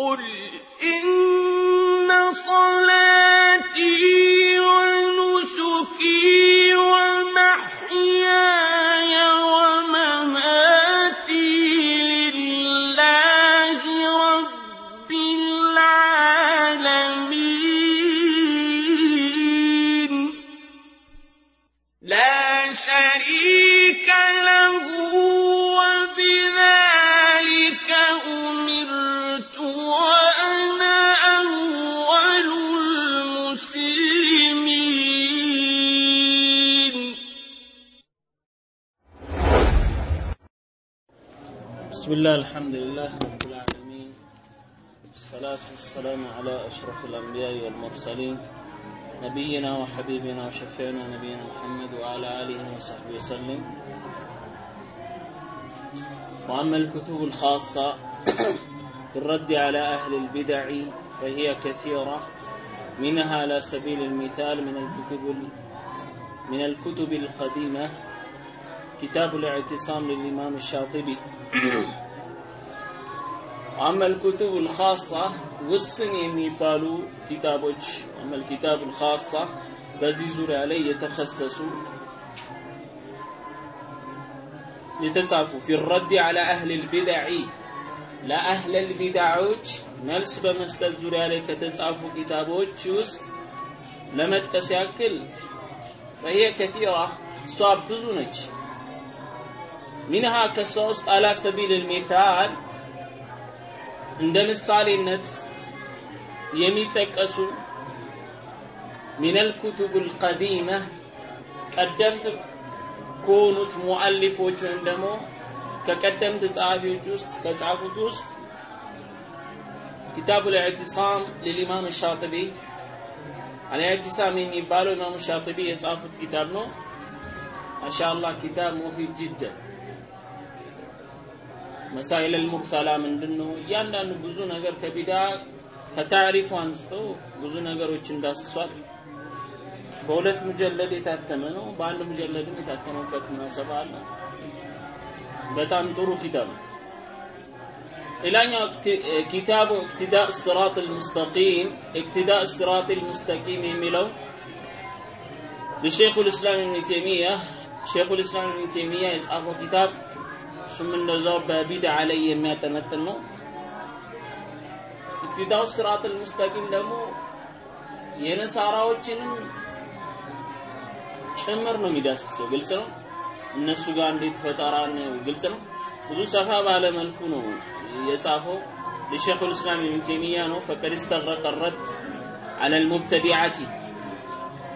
قل إن الله الحمد لله رب العالمين. والصلاة والسلام على أشرف الأنبياء والمرسلين. نبينا وحبيبنا وشفيعنا نبينا محمد وعلى آله وصحبه وسلم. وأما الكتب الخاصة بالرد على أهل البدع فهي كثيرة. منها على سبيل المثال من الكتب من الكتب القديمة كتاب الاعتصام للإمام الشاطبي. أما الكتب الخاصة والسنين نيبالو كتابوش. أما الكتاب الخاصة بزيزور علي يتخصصوا لتتعفوا في الرد على أهل البدع. لا أهل البدع نلس بمستزور عليك تتعفوا كتابوش لما تكسي أكل فهي كثيرة. صعب بزونج. منها كسوس على سبيل المثال እንደ ምሳሌነት የሚጠቀሱ ሚነል ኩቱብ ልቀዲመ ቀደምት ከሆኑት ሙአሊፎች ወይም ደግሞ ከቀደምት ጸሐፊዎች ውስጥ ከጻፉት ውስጥ ኪታቡ ልዕትሳም ልልኢማም ሻጥቢ አልዕትሳም የሚባለው ኢማም ሻጥቢ የጻፉት ኪታብ ነው። ማሻአላህ ኪታብ ሙፊድ ጅደን መሳይል አልሙርሰላ ምንድን ነው እያንዳንዱ ብዙ ነገር ከቢዳ ከታሪፉ አንስቶ ብዙ ነገሮች እንዳስሷል። በሁለት ሙጀለድ የታተመ ነው። በአንድ ሙጀለድም የታተመበት ሙናሰባ አለ። በጣም ጥሩ ኪታብ ነው። ሌላኛው ኪታቡ እቅትዳ ስራጥ ልሙስተቂም እቅትዳ ስራጥ ልሙስተቂም የሚለው ለሼኹ ልእስላም ኢብን ተይሚያ ሼኹ ልእስላም ኢብን ተይሚያ የጻፈው ኪታብ እሱም እንደዛው በቢድዓ ላይ የሚያጠነጥን ነው ኢቅቲዳው ስርዓት ሙስተቂም ደግሞ የነሳራዎችንም ጭምር ነው የሚዳስሰው ግልጽ ነው እነሱ ጋር እንዴት ፈጠራ ነው ግልጽ ነው ብዙ ሰፋ ባለ መልኩ ነው የጻፈው ለሼኹ ልእስላም ኢብን ተይሚያ ነው ፈቀድ استغرق الرد على المبتدعة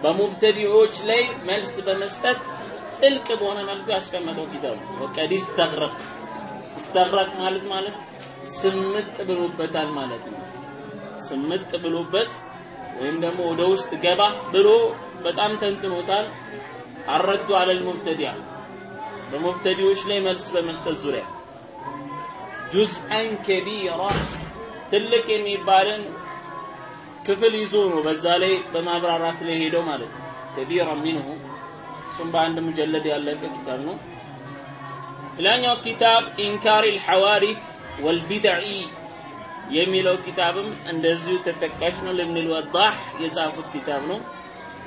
በሙብተዲዎች ላይ መልስ በመስጠት ጥልቅ በሆነ መልኩ ያስቀመጠው ኪታብ ወቀድ ይስተግረቅ ይስተግረቅ ማለት ማለት ስምጥ ብሎበታል ማለት ነው። ስምጥ ብሎበት ወይም ደግሞ ወደ ውስጥ ገባ ብሎ በጣም ተንትኖታል አረዱ አለል ሙብተዲያ። በሙብተዲዎች ላይ መልስ በመስጠት ዙሪያ ጁዝአን ከቢራ። ትልቅ የሚባልን ክፍል ይዞ ነው በዛ ላይ በማብራራት ላይ ሄደው ማለት ነው። ከቢራ ሚንሁ እሱም በአንድ ሙጀለድ ያለቀ ኪታብ ነው ሌላኛው ኪታብ ኢንካሪ ልሐዋሪፍ ወልቢድዒ የሚለው ኪታብም እንደዚሁ ተጠቃሽ ነው ለብን ልወዳህ የጻፉት ኪታብ ነው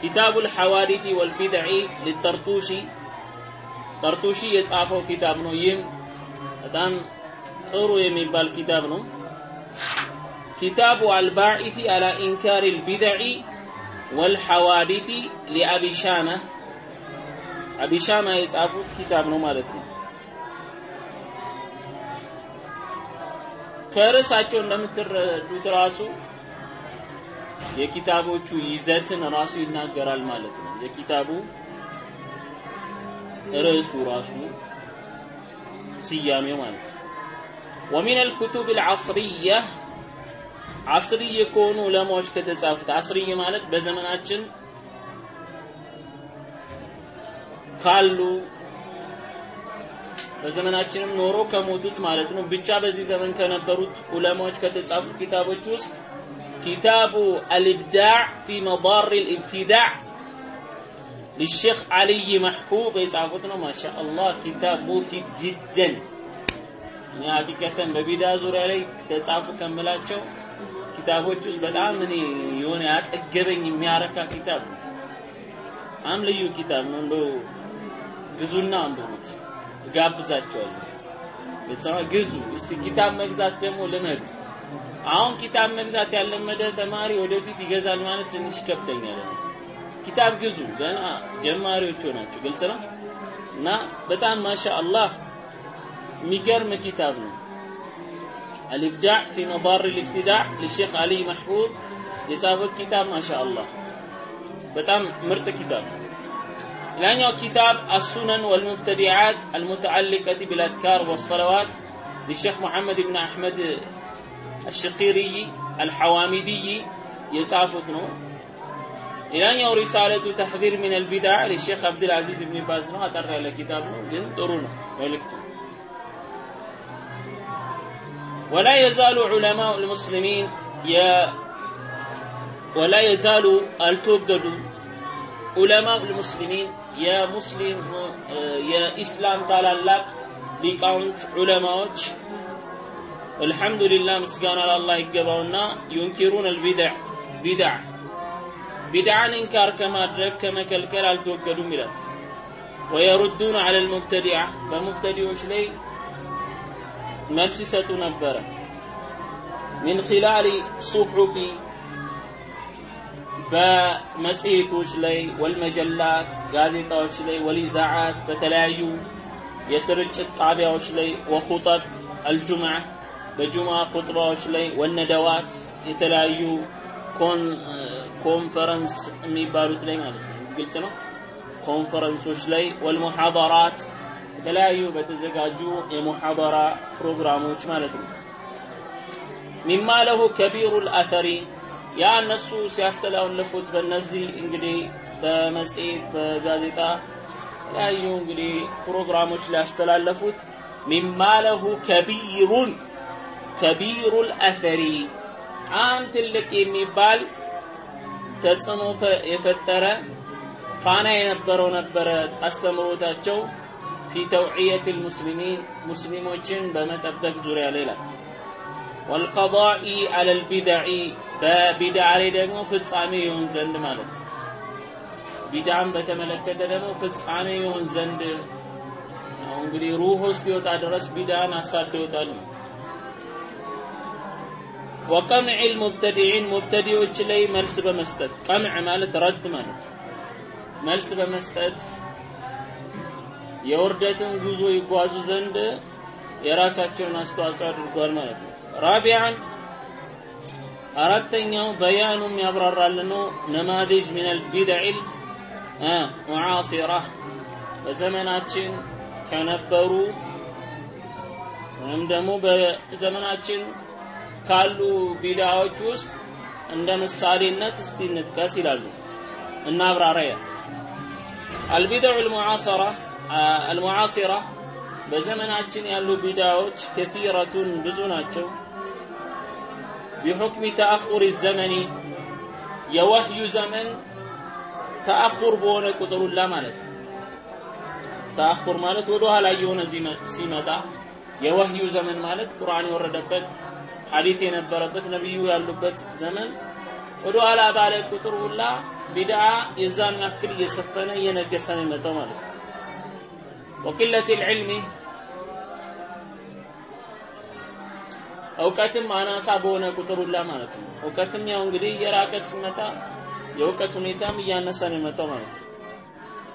ኪታቡ ልሐዋሪፊ ወልቢድዒ ልጠርጡሺ ጠርጡሺ የጻፈው ኪታብ ነው ይህም በጣም ጥሩ የሚባል ኪታብ ነው كتاب الباعث على إنكار البدع والحوادث لأبي شامة አቢሻማ የጻፉት ኪታብ ነው ማለት ነው። ከርዕሳቸው እንደምትረዱት ራሱ የኪታቦቹ ይዘትን ራሱ ይናገራል ማለት ነው። የኪታቡ ርዕሱ ራሱ ስያሜ ማለት ነው። ወሚን አልኩቱብ አልዓስርያ ዓስርይ ከሆኑ ዑለማዎች ከተጻፉት ዓስርይ ማለት በዘመናችን ካሉ በዘመናችንም ኖሮ ከሞቱት ማለት ነው ብቻ በዚህ ዘመን ከነበሩት ዑለማዎች ከተጻፉት ኪታቦች ውስጥ ኪታቡ አልኢብዳዕ ፊ መዳር ልኢብትዳዕ للشيخ علي محبوب يصافطنا ما شاء الله كتاب مفيد جدا እኔ ሀቂቀተን በቢዳ ዙሪያ ላይ ተጻፉ ከምላቸው ኪታቦች ውስጥ በጣም እኔ የሆነ ያጠገበኝ የሚያረካ ኪታብ በጣም ልዩ ኪታብ ነው እንደው ግዙና አንብቡት፣ እጋብዛቸዋለሁ። ቤተሰባ ግዙ። እስቲ ኪታብ መግዛት ደግሞ ልመዱ። አሁን ኪታብ መግዛት ያለመደ ተማሪ ወደፊት ይገዛል ማለት ትንሽ ይከብደኛል። ኪታብ ግዙ፣ ገና ጀማሪዎች ሆናችሁ፣ ግልጽ ነው እና በጣም ማሻ አላህ የሚገርም ኪታብ ነው። الإبداع في مضار الابتداع للشيخ علي محفوظ የጻፈው ኪታብ ማሻ አላህ በጣም ምርጥ ኪታብ لأن كتاب السنن والمبتدعات المتعلقة بالأذكار والصلوات للشيخ محمد بن أحمد الشقيري الحوامدي. يتعفت نو يو رسالة تحذير من البدع للشيخ عبد العزيز بن باز. نو أترى على كتاب نو جن درون ولا يزال علماء المسلمين يا ولا يزال التوجد علماء المسلمين የሙስሊም የኢስላም ታላላቅ ሊቃውንት ዑለማዎች አልሐምዱሊላህ ምስጋና ለአላህ ይገባውና ينكرون البدع ቢድዕ ቢድዓን ኢንካር ከማድረግ ከመከልከል አልተወገዱም ይላል ويردون على المبتدعة በሙብተዲዎች ላይ መልስ ይሰጡ ነበረ ምን ኺላሊ ሱሑፊ በመጽሔቶች ላይ ወልመጀላት ጋዜጣዎች ላይ ወሊዛዓት በተለያዩ የስርጭት ጣቢያዎች ላይ ወኹጠብ አልጁምዓ በጁምዓ ኹጥባዎች ላይ ወነደዋት የተለያዩ ኮንፈረንስ የሚባሉት ላይ ማለት ነው። ግልጽ ነው። ኮንፈረንሶች ላይ ወልሙሐደራት የተለያዩ በተዘጋጁ የሙሐደራ ፕሮግራሞች ማለት ነው። ሚማ ለሁ ከቢሩል አተሪ ያ እነሱ ሲያስተላልፉት በእነዚህ እንግዲህ በመጽሔት በጋዜጣ የተለያዩ እንግዲህ ፕሮግራሞች ላይ ያስተላለፉት ሚማ ለሁ ከቢሩን ከቢሩል አተሪ በጣም ትልቅ የሚባል ተጽዕኖ የፈጠረ ፋና የነበረው ነበረ አስተምሮታቸው ፊ ተውዕየት ልሙስሊሚን ሙስሊሞችን በመጠበቅ ዙሪያ ላይ ይላል ወልቀضኢ አለ ልቢድዒ በቢድዓ ላይ ደግሞ ፍጻሜ ይሆን ዘንድ ማለት ነው። ቢድዓን በተመለከተ ደግሞ ፍጻሜ ይሆን ዘንድ እንግዲህ ሩህ ውስጥ ሊወጣ ድረስ ቢድዓን አሳደውታል ነው ወቀምዕ ላይ መልስ በመስጠት ቀምዕ ማለት ረድ ማለት መልስ በመስጠት የውርደትን ጉዞ ይጓዙ ዘንድ የራሳቸውን አስተዋጽኦ አድርጓል ማለት ነው። ራቢያን አራተኛው በያኑም ያብራራልን ነማዴጅ ሚነል ቢድዒል ሙዓሲራ በዘመናችን ከነበሩ ወይም ደግሞ በዘመናችን ካሉ ቢድዓዎች ውስጥ እንደ ምሳሌነት እስቲ እንጥቀስ ይላሉ። እና አብራራያ አልቢድዑ ልሙዓሰራ አልሙዓሲራ በዘመናችን ያሉ ቢድዓዎች ከቲረቱን ብዙ ናቸው ቢሑክሚ ተአኹር ዘመኒ የወህዩ ዘመን ተአኹር በሆነ ቁጥሩላ ማለት ነው ተአኹር ማለት ወደ ኋላ እየሆነ ሲመጣ የወህዩ ዘመን ማለት ቁርአን የወረደበት ሐዲት የነበረበት ነብዩ ያሉበት ዘመን ወደ ኋላ ባለ ቁጥር ሁላ ቢድዓ የዛን ያክል እየሰፈነ እየነገሰ ነው የመጣው ማለት ነው። ወቂለት እውቀትም አናሳ በሆነ ቁጥር ሁላ ማለት ነው። እውቀትም ያው እንግዲህ የራቀ ሲመጣ የእውቀት ሁኔታም እያነሰ ነው የመጣው ማለት ነው።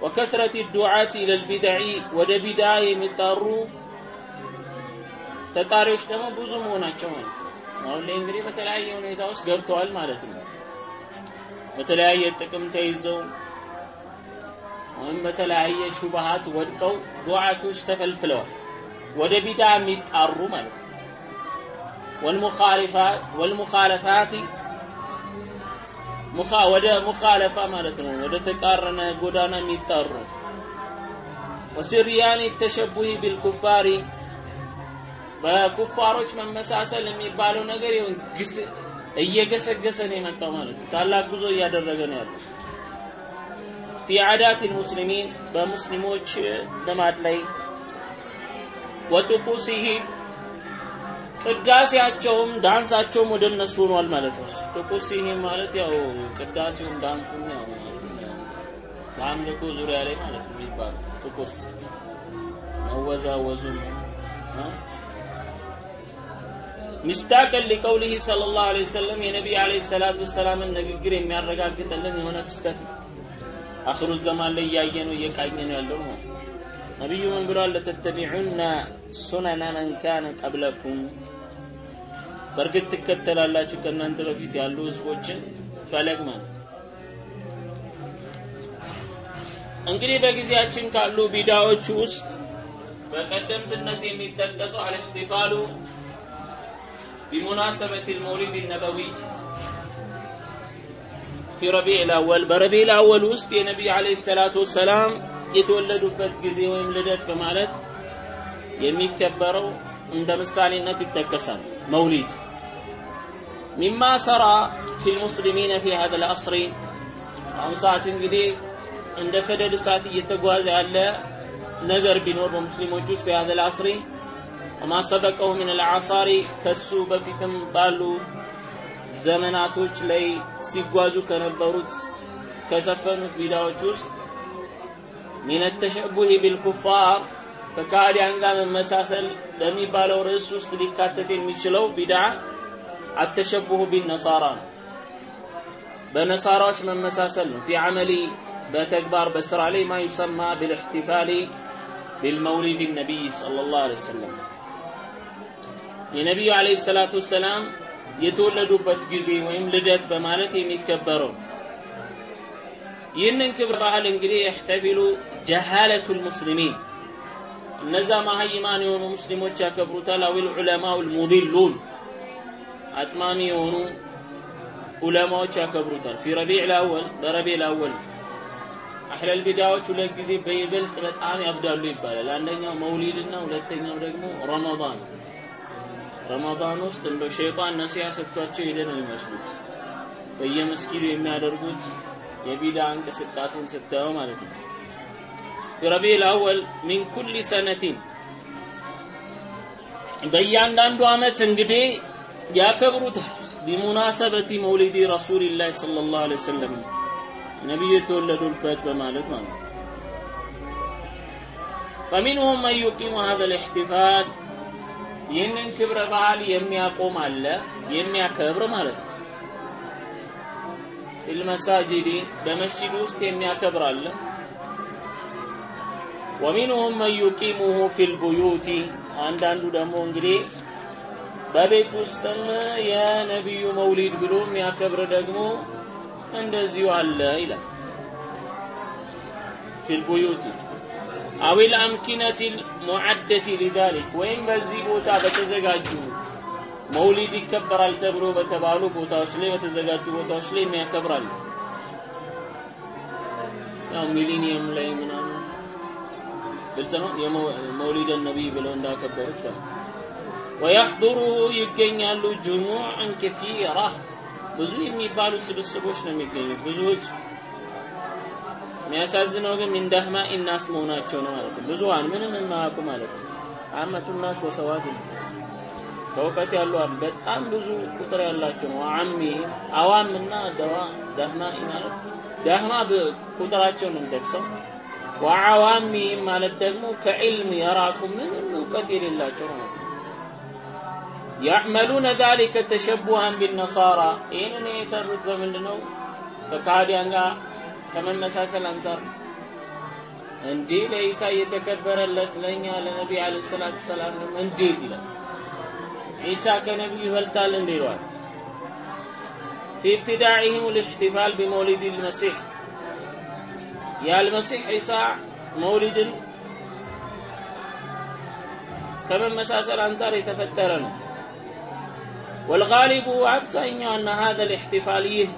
ወከስረት ዱዓት ኢለል ወደ ቢድዓ የሚጣሩ ተጣሪዎች ደግሞ ብዙ መሆናቸው ማለት ነው። አሁን ላይ እንግዲህ በተለያየ ሁኔታ ውስጥ ገብተዋል ማለት ነው። በተለያየ ጥቅም ተይዘው ወይም በተለያየ ሹብሃት ወድቀው ዱዓቶች ተፈልፍለዋል። ወደ ቢዳ የሚጣሩ ማለት ነው። ወልሙኻሊፋት ወልሙኻለፋቲ ሙኻ ወደ ሙኻለፋ ማለት ነው። ወደ ተቃረነ ጎዳና የሚጣሩ ወስርያኒ ተሸቡሂ ቢልኩፋሪ በኩፋሮች መመሳሰል የሚባለው ነገር ይሁን ግስ እየገሰገሰ ነው የመጣው ማለት ታላቅ ጉዞ እያደረገ ነው ያለው። ፊ ዓዳት ልሙስሊሚን በሙስሊሞች ልማድ ላይ ወጥቁሲሂ ቅዳሴያቸውም ዳንሳቸውም ወደ እነሱ ሆኗል ማለት ነው። ጥቁስ ይሄ ማለት ያው ቅዳሴውም ዳንሱም ያው በአምልኮ ዙሪያ ላይ ማለት ነው የሚባለው ጥቁስ መወዛወዙም ሚስታቀን ሊቀውሊህ ሰለላሁ ዐለይሂ ወሰለም የነቢይ ዐለይሂ ሰላቱ ወሰላምን ንግግር የሚያረጋግጥልን የሆነ ክስተት ነው። አኽሩ ዘማን ላይ እያየ ነው እየቃኘ ነው ያለው ነው። ነቢዩ ምን ብሏል? ለተተቢዑና ሱነነ መን ካነ ቀብለኩም በእርግጥ ትከተላላችሁ ከእናንተ በፊት ያሉ ህዝቦችን ፈለግ ማለት እንግዲህ በጊዜያችን ካሉ ቢዳዎች ውስጥ በቀደምትነት የሚጠቀሰው አልእህቲፋሉ ቢሙናሰበት ልመውሊድ ነበዊይ ረቢዕ ላወል በረቢዕ ላወል ውስጥ የነቢይ ዓለይሂ ሰላቱ ወሰላም የተወለዱበት ጊዜ ወይም ልደት በማለት የሚከበረው እንደ ምሳሌነት ይጠቀሳል። መውሊድ። ሚማ ሰራ ፊ ልሙስሊሚነ ፊ ሀዘ ልአስሪ አሁን ሰዓት እንግዲህ እንደ ሰደድ እሳት እየተጓዘ ያለ ነገር ቢኖር በሙስሊሞች ውስጥ ፊ ሀዘ ልአስሪ ወማ ምን ልዓሳሪ ከሱ በፊትም ባሉ ዘመናቶች ላይ ሲጓዙ ከነበሩት ከሰፈኑት ቢዳዎች ውስጥ ሚን ቢልኩፋር ከካዲያን ጋር መመሳሰል በሚባለው ርዕስ ውስጥ ሊካተት የሚችለው ቢድዓ አተሸቡሁ ቢነሳራ ነው። በነሳራዎች መመሳሰል ነው። ፊ ዓመሊ በተግባር በስራ ላይ ማ ዩሰማ ቢልእሕቲፋሊ ቢልመውሊድ ነቢይ ሰለላሁ ዐለይሂ ወሰለም የነቢዩ ዐለይሂ ሰላቱ ወሰላም የተወለዱበት ጊዜ ወይም ልደት በማለት የሚከበረው ይህንን ክብረ በዓል እንግዲህ የሕተፊሉ ጀሃለቱል ሙስሊሚን እነዛ መሀይማን የሆኑ ሙስሊሞች ያከብሩታል። አዊል ዑለማው ልሙዲሉን አጥማሚ የሆኑ ዑለማዎች ያከብሩታል። ፊ ረቢዕ ልአወል በረቢዕ ልአወል አህለል ቢዳዎች ሁለት ጊዜ በይበልጥ በጣም ያብዳሉ ይባላል። አንደኛው መውሊድና ሁለተኛው ደግሞ ረመዳን። ረመዳን ውስጥ እንደ ሸይጣን ነሲያ ሰጥቷቸው ሄደ ነው የሚመስሉት በየመስጊዱ የሚያደርጉት የቢዳ እንቅስቃሴን ስታየው ማለት ነው። ረቢዕ ልአወል ሚን ኩሊ ሰነቲን በእያንዳንዱ ዓመት እንግዲህ ያከብሩታል። ቢሙናሰበቲ መውሊዲ ረሱሊላህ ሰለላሁ ዐለይሂ ወሰለም ነቢዩ የተወለዱበት በማለት ማለት فمنهم من يقيم هذا الاحتفال ይህንን ክብረ በዓል የሚያቆም አለ የሚያከብር ማለት ነው። في المساجد በመስጂድ ውስጥ የሚያከብር አለ። ومنهم من يقيمه في البيوت አንዳንዱ ደግሞ እንግዲህ በቤት ውስጥም የነቢዩ መውሊድ ብሎ የሚያከብር ደግሞ እንደዚሁ አለ ይላል። في البيوت أو الأمكنة المعدة لذلك ወይም በዚህ ቦታ በተዘጋጁ መውሊድ ይከበራል ተብሎ በተባሉ ቦታዎች ላይ በተዘጋጁ ቦታዎች ላይ የሚያከብራል። ያው ሚሊኒየም ላይ ምናምን ግልጽ ነው። የመውሊድ ነቢይ ብለው እንዳከበሩት ነው። ይገኛሉ جموعا كثيرة ብዙ የሚባሉ ስብስቦች ነው የሚገኙት ብዙ ህዝብ የሚያሳዝነው ግን ሚን ዳህማ ኢናስ መሆናቸው ነው ማለት ነው። ብዙሃን ምንም የማያውቁ ማለት ነው። አመቱ ናስ ወሰዋት በእውቀት ያሉ በጣም ብዙ ቁጥር ያላቸው ነው። አሚ አዋምና ደዋ ዳህማ ማለት ዳህማ ቁጥራቸው ነው ወዐዋሚህም ማለት ደግሞ ከዕልም የራቁ ምንም እውቀት የሌላቸው ነው። ያዕመሉነ ዛሊከ ተሸቡሃን ቢነሳራ ይህንን የሰሩት በምንድን ነው? ጋር ከመመሳሰል አንጻር እንዲህ ለኢሳ እየተከበረለት ለእኛ ለነቢ ዓለይሂ ሰላቱ ሰላም እንዴት ይላል። ኢሳ ከነቢዩ ይበልጣል እንዲለዋል። ኢብትዳዕህም ልእሕትፋል ቢመውሊድ ልመሲሕ يا المسيح عيسى مولد ከመመሳሰል አንጻር የተፈጠረ ነው። والغالب አብዛኛው أن هذا الاحتفال ይህ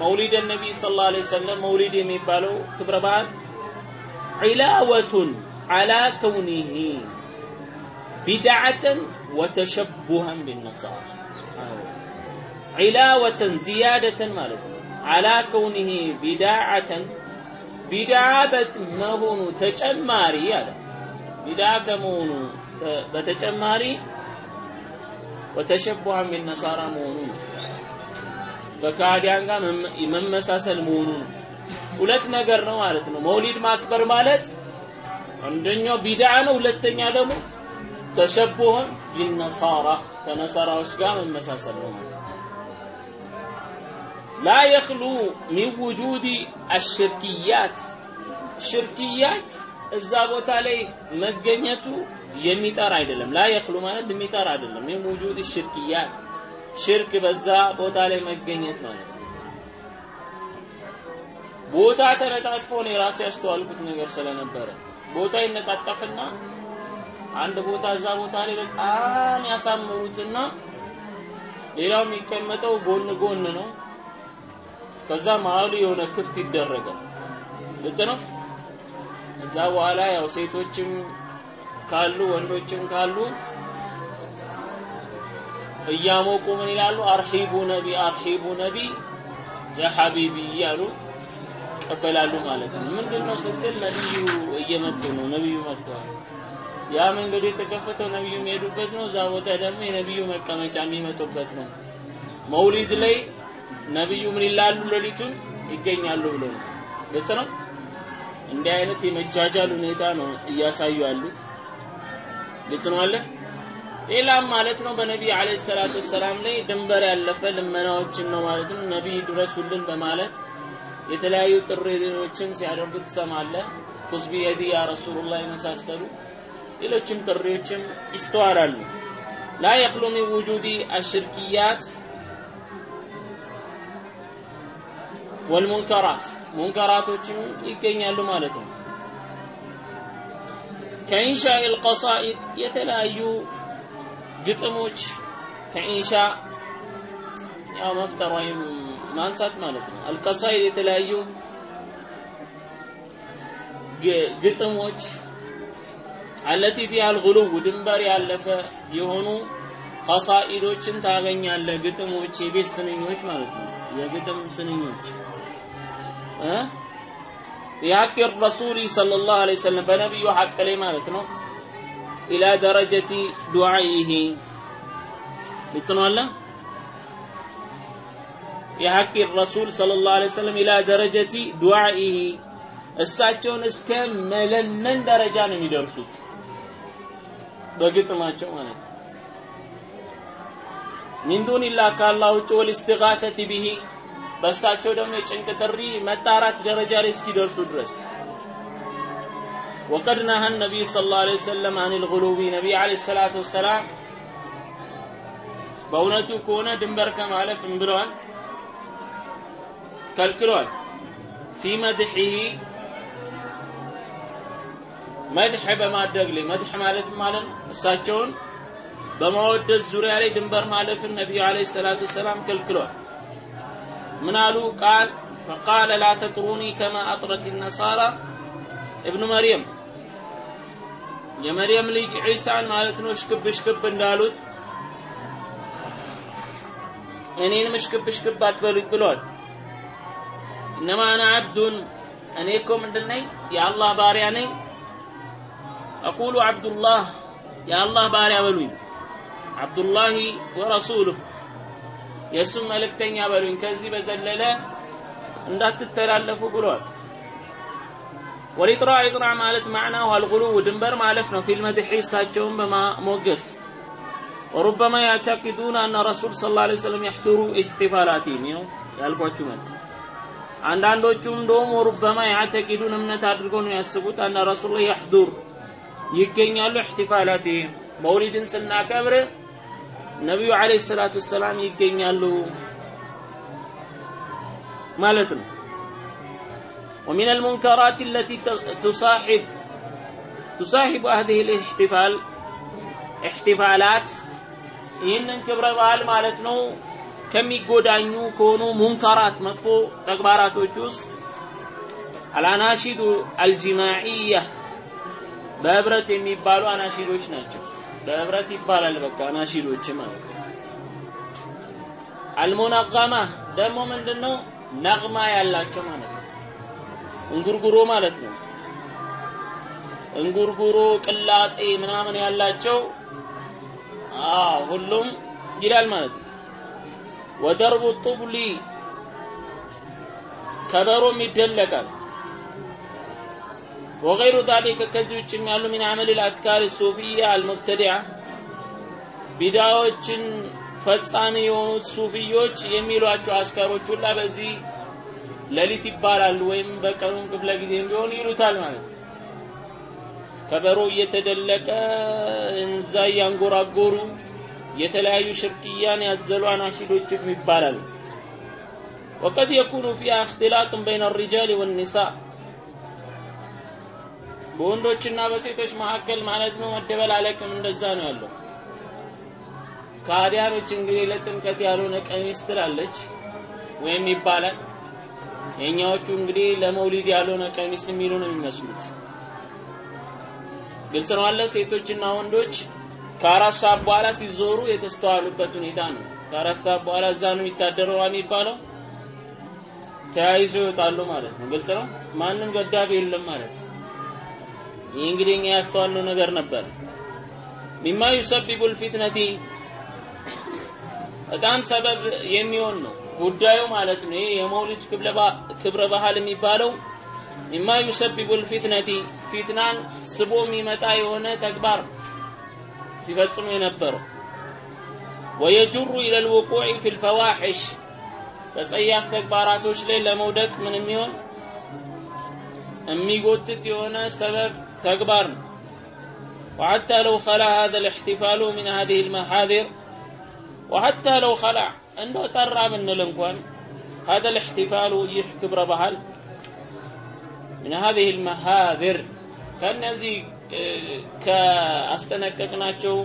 መውሊድ ነቢይ ሰለላሁ ዐለይሂ ወሰለም መውሊድ የሚባለው ክብረ በዓል ዒላወቱን ዐላ ከውኒሂ ቢድዓተን ወተሸቡሃን ቢነሳራ ዒላወተን ዚያደተን ማለት ነው። ዐላ ከውኒሂ ቢድዓተን ቢድዓ መሆኑ ተጨማሪ አለ ቢድዓ ከመሆኑ በተጨማሪ ወተሸቡሃን ቢነሳራ መሆኑ ነው። ከካዲያን ጋር መመሳሰል መሆኑ ነው። ሁለት ነገር ነው ማለት ነው። መውሊድ ማክበር ማለት አንደኛው ቢድዓ ነው፣ ሁለተኛ ደግሞ ተሸቡህን ቢነሳራ ከነሳራዎች ጋር መመሳሰል ነው ማለት ላ የኽሉ ሚን ውጁድ አሽርክያት ሽርክያት እዛ ቦታ ላይ መገኘቱ የሚጠር አይደለም። ላ የኽሉ ማለት የሚጠር አይደለም። ሚን ውጁድ ሽርክያት ሽርክ በዛ ቦታ ላይ መገኘት ማለት ነው። ቦታ ተነጣጥፎ ነው የራሴ ያስተዋልኩት ነገር ስለነበረ ቦታ ይነጣጠፍና አንድ ቦታ እዛ ቦታ ላይ በጣም ያሳምሩትና ሌላው የሚቀመጠው ጎን ጎን ነው። ከዛ መሀሉ የሆነ ክፍት ይደረጋል። ግልጽ ነው። እዛ በኋላ ያው ሴቶችም ካሉ ወንዶችም ካሉ እያሞቁ ምን ይላሉ? አርሂቡ ነቢ አርሂቡ ነቢ ያ ሐቢቢ እያሉ ይቀበላሉ ማለት ነው። ምንድነው ስትል ነብዩ እየመጡ ነው፣ ነብዩ መጥተዋል። ያ መንገዱ የተከፈተው ነብዩ የሚሄዱበት ነው። እዛ ቦታ ደግሞ የነብዩ መቀመጫ የሚመጡበት ነው። መውሊድ ላይ ነብዩ ምን ይላሉ? ሌሊቱን ይገኛሉ ብሎ ነው። ግልጽ ነው። እንዲህ አይነት የመጃጃል ሁኔታ ነው እያሳዩ ያሉት። ግልጽ ነው አለ። ሌላም ማለት ነው በነቢይ አለይሂ ሰላቱ ወሰላም ላይ ድንበር ያለፈ ልመናዎችን ነው ማለት ነው። ነቢይ ድረሱልን በማለት የተለያዩ ጥሪዎችን ሲያደርጉ ትሰማለህ። ኹዝ ቢየዲ ያ ረሱሉላህ የመሳሰሉ ሌሎችም ጥሪዎችም ይስተዋላሉ። ላ የኽሉ ሚን ውጁዲ አሽርክያት ወልሙንከራት ሙንከራቶችም ይገኛሉ ማለት ነው። ከኢንሻኢ ልቀሳኢድ የተለያዩ ግጥሞች ከኢንሻ ያው መፍጠር ወይም ማንሳት ማለት ነው። አልቀሳኢድ የተለያዩ ግጥሞች አለቲ ፊሃ አልጉሉው ድንበር ያለፈ የሆኑ ቀሳኢዶችን ታገኛለህ። ግጥሞች የቤት ስንኞች ማለት ነው። የግጥም ስንኞች የሐቅ ረሱሊ ሰለላሁ ዐለይሂ ወሰለም በነቢዩ ሐቅ ላይ ማለት ነው። ኢላ ደረጀቲ ዱዓኢሂ ግልጽ የሐቅ ረሱል ሰለላሁ ዐለይሂ ወሰለም ኢላ ደረጀቲ ዱዓኢሂ እሳቸውን እስከ መለመን ደረጃ ነው የሚደርሱት። በግጥማቸው ማለት ነው። ሚን ዱኒላህ ከአላህ ውጭ ወልእስቲጋተቲ ቢሂ በእሳቸው ደግሞ የጭንቅ ጥሪ መጣራት ደረጃ ላይ እስኪደርሱ ድረስ ወቀድ ነሃ ነቢይ ሰለላሁ ዐለይሂ ወሰለም አኒል ጉሉቢ ነቢይ ዐለይሂ ሰላቱ ወሰላም በእውነቱ ከሆነ ድንበር ከማለፍ ምን ብለዋል? ከልክለዋል። ፊ መድሒሂ መድሕ በማድረግ ላይ መድሕ ማለት ማለት እሳቸውን በማወደስ ዙሪያ ላይ ድንበር ማለፍን ነቢዩ ዐለይሂ ሰላቱ ወሰላም ከልክለዋል። ምን አሉ? ቃል ፈቃለ ላ ተጥሩኒ ከማ አጥረት ነሳራ እብኑ መርየም የመርየም ልጅ ዒሳን ማለት ነው እሽክብ እሽክብ እንዳሉት እኔንም እሽክብ እሽክብ አትበሉኝ ብለዋል። እነማ አና አብዱን እኔ እኮ ምንድን? የአላህ ባሪያ ነኝ። አቁሉ አብዱላህ የአላህ ባሪያ በሉኝ። አብዱላሂ ወረሱሉህ የእሱም መልእክተኛ በሉኝ። ከዚህ በዘለለ እንዳትተላለፉ ብሏል። ወሊጥራ ኢጥራ ማለት ማዕናው አልጉሉው ድንበር ማለፍ ነው። ፊል እሳቸውን በማሞገስ ወሩበማ ያዕተቂዱን አነ ረሱል ሰለላሁ ዐለይሂ ወሰለም የሕዱሩ ኢሕቲፋላቲሂም ነው ያልኳችሁ ማለት አንዳንዶቹም እንደውም ወሩበማ ያዕተቂዱን እምነት አድርገው ነው ያስቡት አነ ረሱል የሕዱር ይገኛሉ ኢሕቲፋላቲሂም መውሊድን ስናከብር ነቢዩ ዐለይሂ ሰላቱ ወሰላም ይገኛሉ ማለት ነው። ومن المنكرات التي تصاحب تصاحب هذه الاحتفال احتفالات ይህንን ክብረ በዓል ማለት ነው ከሚጎዳኙ ከሆኑ ሙንከራት መጥፎ ተግባራቶች ውስጥ አልአናሺዱ አልጂማዕያ በህብረት የሚባሉ አናሺዶች ናቸው። በህብረት ይባላል በቃ አናሺዶች ማለት ነው። አልሙነገማ ደግሞ ምንድነው? ነግማ ያላቸው ማለት ነው። እንጉርጉሮ ማለት ነው። እንጉርጉሮ ቅላጼ ምናምን ያላቸው ሁሉም ይላል ማለት ነው። ወደርቡ ጡብሊ ከበሮም ይደለቃል። ወገይሩ ዛሊከ ከዚህ ውጭም ያሉ ሚን አመል ልአዝካር ሱፊያ አልሙብተዲዓ ቢዳዎችን ፈጻሚ የሆኑት ሱፊዮች የሚሏቸው አስካሮች ሁላ በዚህ ሌሊት ይባላሉ ወይም በቀኑን ክፍለ ጊዜም ቢሆን ይሉታል ማለት ከበሮ እየተደለቀ እዛ እያንጎራጎሩ የተለያዩ ሽርክያን ያዘሉ አናሺዶችም ይባላሉ። ወቀድ የኩኑ ፊሃ እክትላጡን በይነ ሪጃል ወኒሳ በወንዶችና በሴቶች መካከል ማለት ነው መደበላለቅም እንደዛ ነው ያለው። ከአዲያኖች እንግዲህ ለጥምቀት ያልሆነ ቀሚስ ትላለች ወይም ይባላል። የኛዎቹ እንግዲህ ለመውሊድ ያልሆነ ቀሚስ የሚሉ ነው የሚመስሉት። ግልጽ ነው አለ። ሴቶችና ወንዶች ከአራት ሰዓት በኋላ ሲዞሩ የተስተዋሉበት ሁኔታ ነው። ከአራት ሰዓት በኋላ እዛ ነው የሚታደረው የሚባለው። ተያይዞ ይወጣሉ ማለት ነው። ግልጽ ነው። ማንም ገዳቢ የለም ማለት ነው። ይህ እንግዲህ እኛ ያስተዋልነው ነገር ነበር። ሚማ ዩሰቢቡ ልፊትነቲ በጣም ሰበብ የሚሆን ነው ጉዳዩ ማለት ነው። ይሄ የመውሊድ ክብረ ባህል የሚባለው ሚማ ዩሰቢቡ ልፊትነቲ ፊትናን ስቦ የሚመጣ የሆነ ተግባር ሲፈጽሙ የነበረው ወየጁሩ ኢለል ውቁዕ ፊል ፈዋሒሽ በጸያፍ ተግባራቶች ላይ ለመውደቅ ምን የሚሆን የሚጎትት የሆነ ሰበብ ተግባር ነው። وحتى لو خلا هذا الاحتفال من هذه المحاذر وحتى لو خلع እንደው ጠራ ብንል እንኳን هذا الاحتفال ይህ ክብረ ባህል من هذه المحاذر ከነዚህ ከአስጠነቀቅናቸው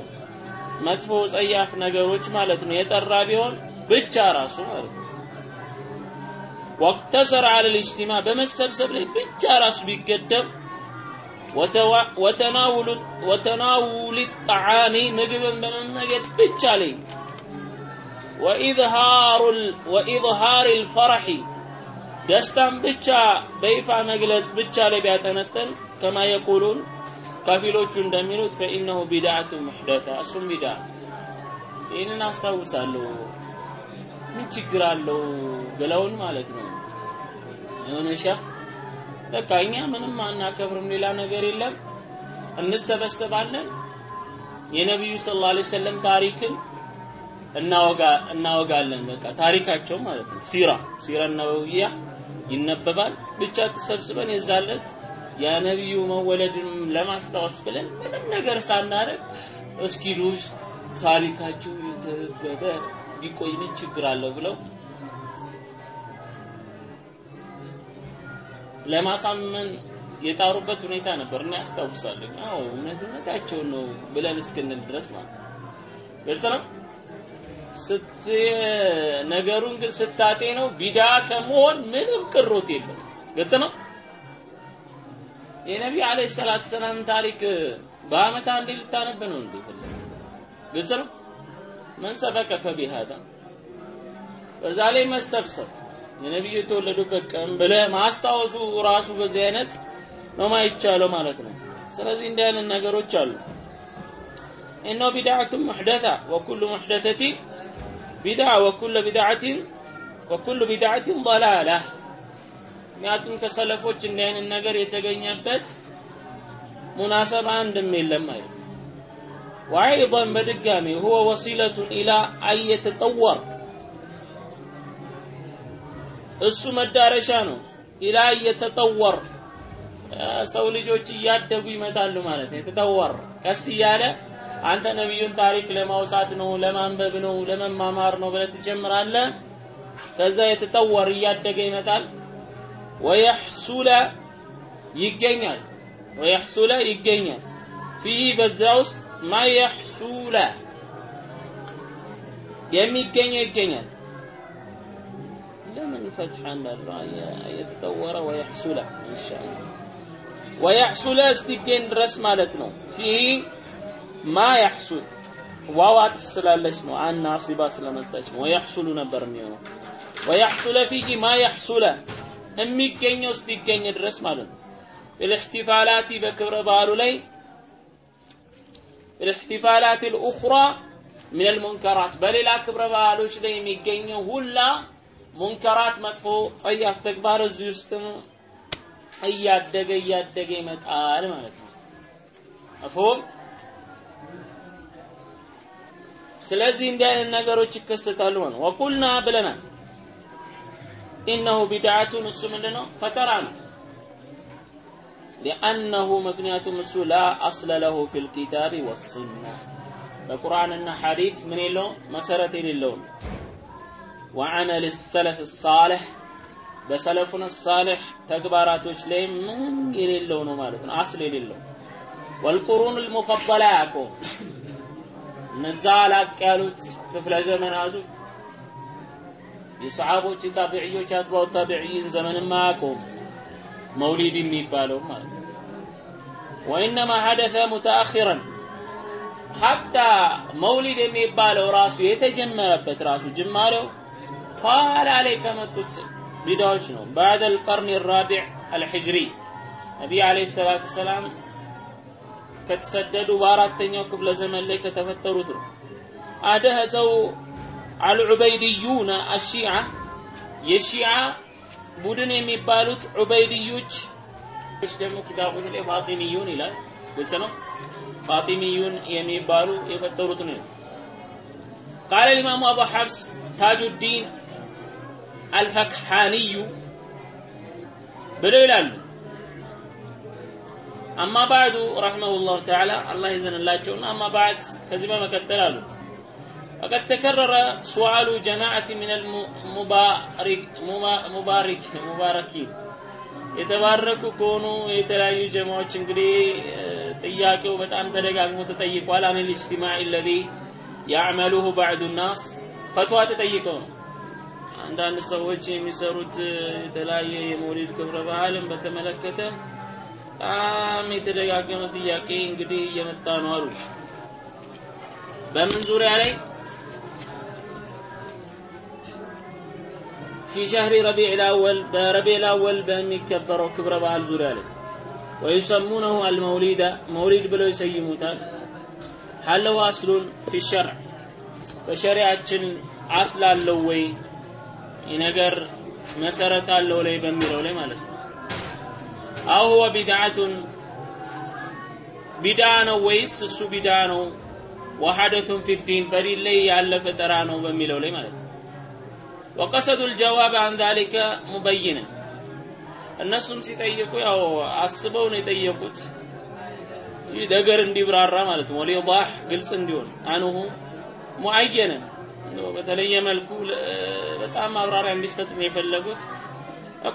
መጥፎ ጸያፍ ነገሮች ማለት ነው የጠራ ቢሆን ብቻ ራሱ ማለት ነው واقتصر على الاجتماع በመሰብሰብ ላይ ብቻ ራሱ ቢገደብ ወተናውሉ ወተናውል ጣዓሚ ምግብን በመመገብ ብቻ ላይ። ወኢዝሃር ልፈራሒ ደስታን ብቻ በይፋ መግለጽ ብቻ ላይ ቢያጠነጥን ከማ የቁሉን ከፊሎቹ እንደሚሉት ፈኢነሁ ቢድዓቱ ሙሕደታ እሱም ቢድዓ ይህንን አስታውሳለሁ። ምን ችግር አለው ብለውን ማለት ነው። የሆነ ሸህ በቃ እኛ ምንም አናከብርም ሌላ ነገር የለም። እንሰበሰባለን። የነቢዩ ስ ላ ሰለም ታሪክን እናወጋ እናወጋለን። በቃ ታሪካቸው ማለት ነው። ሲራ ሲራ ነበውያ ይነበባል። ብቻ ተሰብስበን የዛለት የነቢዩ መወለድን ለማስታወስ ብለን ምንም ነገር ሳናደርግ እስኪሉ ውስጥ ታሪካቸው የተነበበ ቢቆይ ምን ችግር አለው ብለው ለማሳመን የጣሩበት ሁኔታ ነበር እና ያስታውሳለሁ። አዎ እውነትነታቸውን ነው ብለን እስክንል ድረስ ማለት ግልጽ ነው። ነገሩን ግን ስታጤ ነው ቢዳ ከመሆን ምንም ቅሮት የለም። ግልጽ ነው። የነቢዩ አለይሂ ሰላቱ ሰላም ታሪክ በአመት አንዴ ልታነብ ነው እንዴ? ግልጽ ነው። ምን ሰበቀከ ቢሃዳ በዛ ላይ መሰብሰብ የነቢዩ የተወለዱበት ቀን ብለህ ማስታወሱ ራሱ በዚህ አይነት ነው ማይቻለው ማለት ነው። ስለዚህ እንዲህ አይነት ነገሮች አሉ። إنه بدعة محدثة وكل محدثة بدعة وكل بدعة وكل بدعة ضلالة ምክንያቱም ከሰለፎች እንዲህ አይነት ነገር የተገኘበት ሙናሰባ አንድም የለም ማለት ነው። ወአይضን በድጋሚ هو وسيلة إلى أن يتطور እሱ መዳረሻ ነው። ኢላ የተጠወር ሰው ልጆች እያደጉ ይመጣሉ ማለት ነው። የተጠወር ቀስ እያለ አንተ ነቢዩን ታሪክ ለማውሳት ነው፣ ለማንበብ ነው፣ ለመማማር ነው ብለህ ትጀምራለህ። ከዛ የተጠወር እያደገ ይመጣል። ወየሕሱለ ይገኛል ወየሕሱለ ይገኛል ፊህ በዛ ውስጥ ማ የሕሱለ የሚገኘው ይገኛል ለምን ፈትሐ እንዳለው የተጠወረ ወየሕሱለ ኢንሻአላህ ወየሕሱለ እስቲገኝ ድረስ ማለት ነው ፊህ ማ የሕሱል ዋው አጥፍ ስላለች ነው አና አሲባ ስለመጣች ነው ወየሕሱሉ ነበር የሚሆነው ወየሕሱለ ፊህ ማ የሕሱለ የሚገኘው እስቲገኝ ድረስ ማለት ነው بالاحتفالات በክብረ በዓሉ ላይ بالاحتفالات الأخرى ሚነል ሙንከራት በሌላ ክብረ በዓሎች ላይ የሚገኘው ሁላ ሙንከራት መጥፎ ጸያፍ ተግባር እዚህ ውስጥም እያደገ እያደገ ይመጣል ማለት ነው። መፍሁም ስለዚህ እንዲህ አይነት ነገሮች ይከሰታሉ ማለት ወቁልና ብለናል። ኢነሁ ቢድዓቱን እሱ ምንድነው? ፈጠራ ነው። ሊአነሁ ምክንያቱም እሱ ላ አስለ ለሁ ፊል ኪታቢ ወሱና በቁርአንና ሐዲት ምን የለው መሰረት የሌለው ነው ወዐመል ሰለፍ ሳሊሕ በሰለፉን ሳሊሕ ተግባራቶች ላይ ምን የሌለው ነው ማለት ነው። አስል የሌለው ወልቁሩን ልሙፈضላ ያቆም እነዛ ላቅ ያሉት ክፍለ ዘመናቱ የሰሓቦች ታቢዕዮች አትባው ታቢዕይን ዘመንማ አያውቀውም መውሊድ የሚባለው ማለት ነው። ወኢነማ ሐደተ ሙተአኺረን ሐታ መውሊድ የሚባለው ራሱ የተጀመረበት ራሱ ጅማሬው ኋላ ላይ ከመጡት ቢዳዎች ነው። ባዕድ አልቀርን ራቢዕ አልሕጅሪ ነቢይ አለይሂ ሰላቱ ሰላም ከተሰደዱ በአራተኛው ክፍለ ዘመን ላይ ከተፈጠሩት ነው። አደኸተው አልዑበይድዩነ አሺዓ የሺዓ ቡድን የሚባሉት ዑበይድዮች ደግሞ ኪታቦች ላይ ፋጢሚዩን ይላል። ግልጽ ነው? ፋጢሚዩን የሚባሉ የፈጠሩት ነው። ቃለ ኢማሙ አቡ ሐብስ ታጁዲን الدين الفكحاني ብለው ይላሉ አማ ባዕዱ ረሕመሁላሁ ተዓላ አላህ ይዘንላቸውና አማ ባዕድ ከዚህ በመቀጠል አሉ فقد تكرر سؤال جماعة من المبارك مبارك مباركين የተባረኩ ከሆኑ የተለያዩ ጀማዎች እንግዲህ ጥያቄው በጣም ተደጋግሞ ተጠይቋል አን ልእጅትማዕ ለዚ ያዕመሉሁ ባዕዱ ናስ ፈትዋ ተጠይቀው ነው አንዳንድ ሰዎች የሚሰሩት የተለያየ የመውሊድ ክብረ በዓልን በተመለከተ በጣም የተደጋገመ ጥያቄ እንግዲህ እየመጣ ነው አሉ። በምን ዙሪያ ላይ? ፊ ሸህሪ ረቢዕ ላወል በረቢዕ ላወል በሚከበረው ክብረ በዓል ዙሪያ ላይ ወይሰሙነሁ አልመውሊደ መውሊድ ብለው ይሰይሙታል። ሀለው አስሉን ፊ ሸርዕ በሸሪያችን አስላለው ወይ ነገር መሰረት አለው ላይ በሚለው ላይ ማለት ነው። አው ሁወ ቢድዓቱን ቢድዓ ነው ወይስ እሱ ቢድዓ ነው? ወሐደቱን ፊዲን በዲን ላይ ያለ ፈጠራ ነው በሚለው ላይ ማለት ነው። ወቀሰዱ ልጀዋብ አን ዛሊከ ሙበይነ እነሱም ሲጠይቁ ያው አስበው ነው የጠየቁት። ይህ ነገር እንዲብራራ ማለት ነው። ወሊዳህ ግልጽ እንዲሆን አንሁ ሙአየነን በተለየ መልኩ በጣም ማብራሪያ እንዲሰጥ ነው የፈለጉት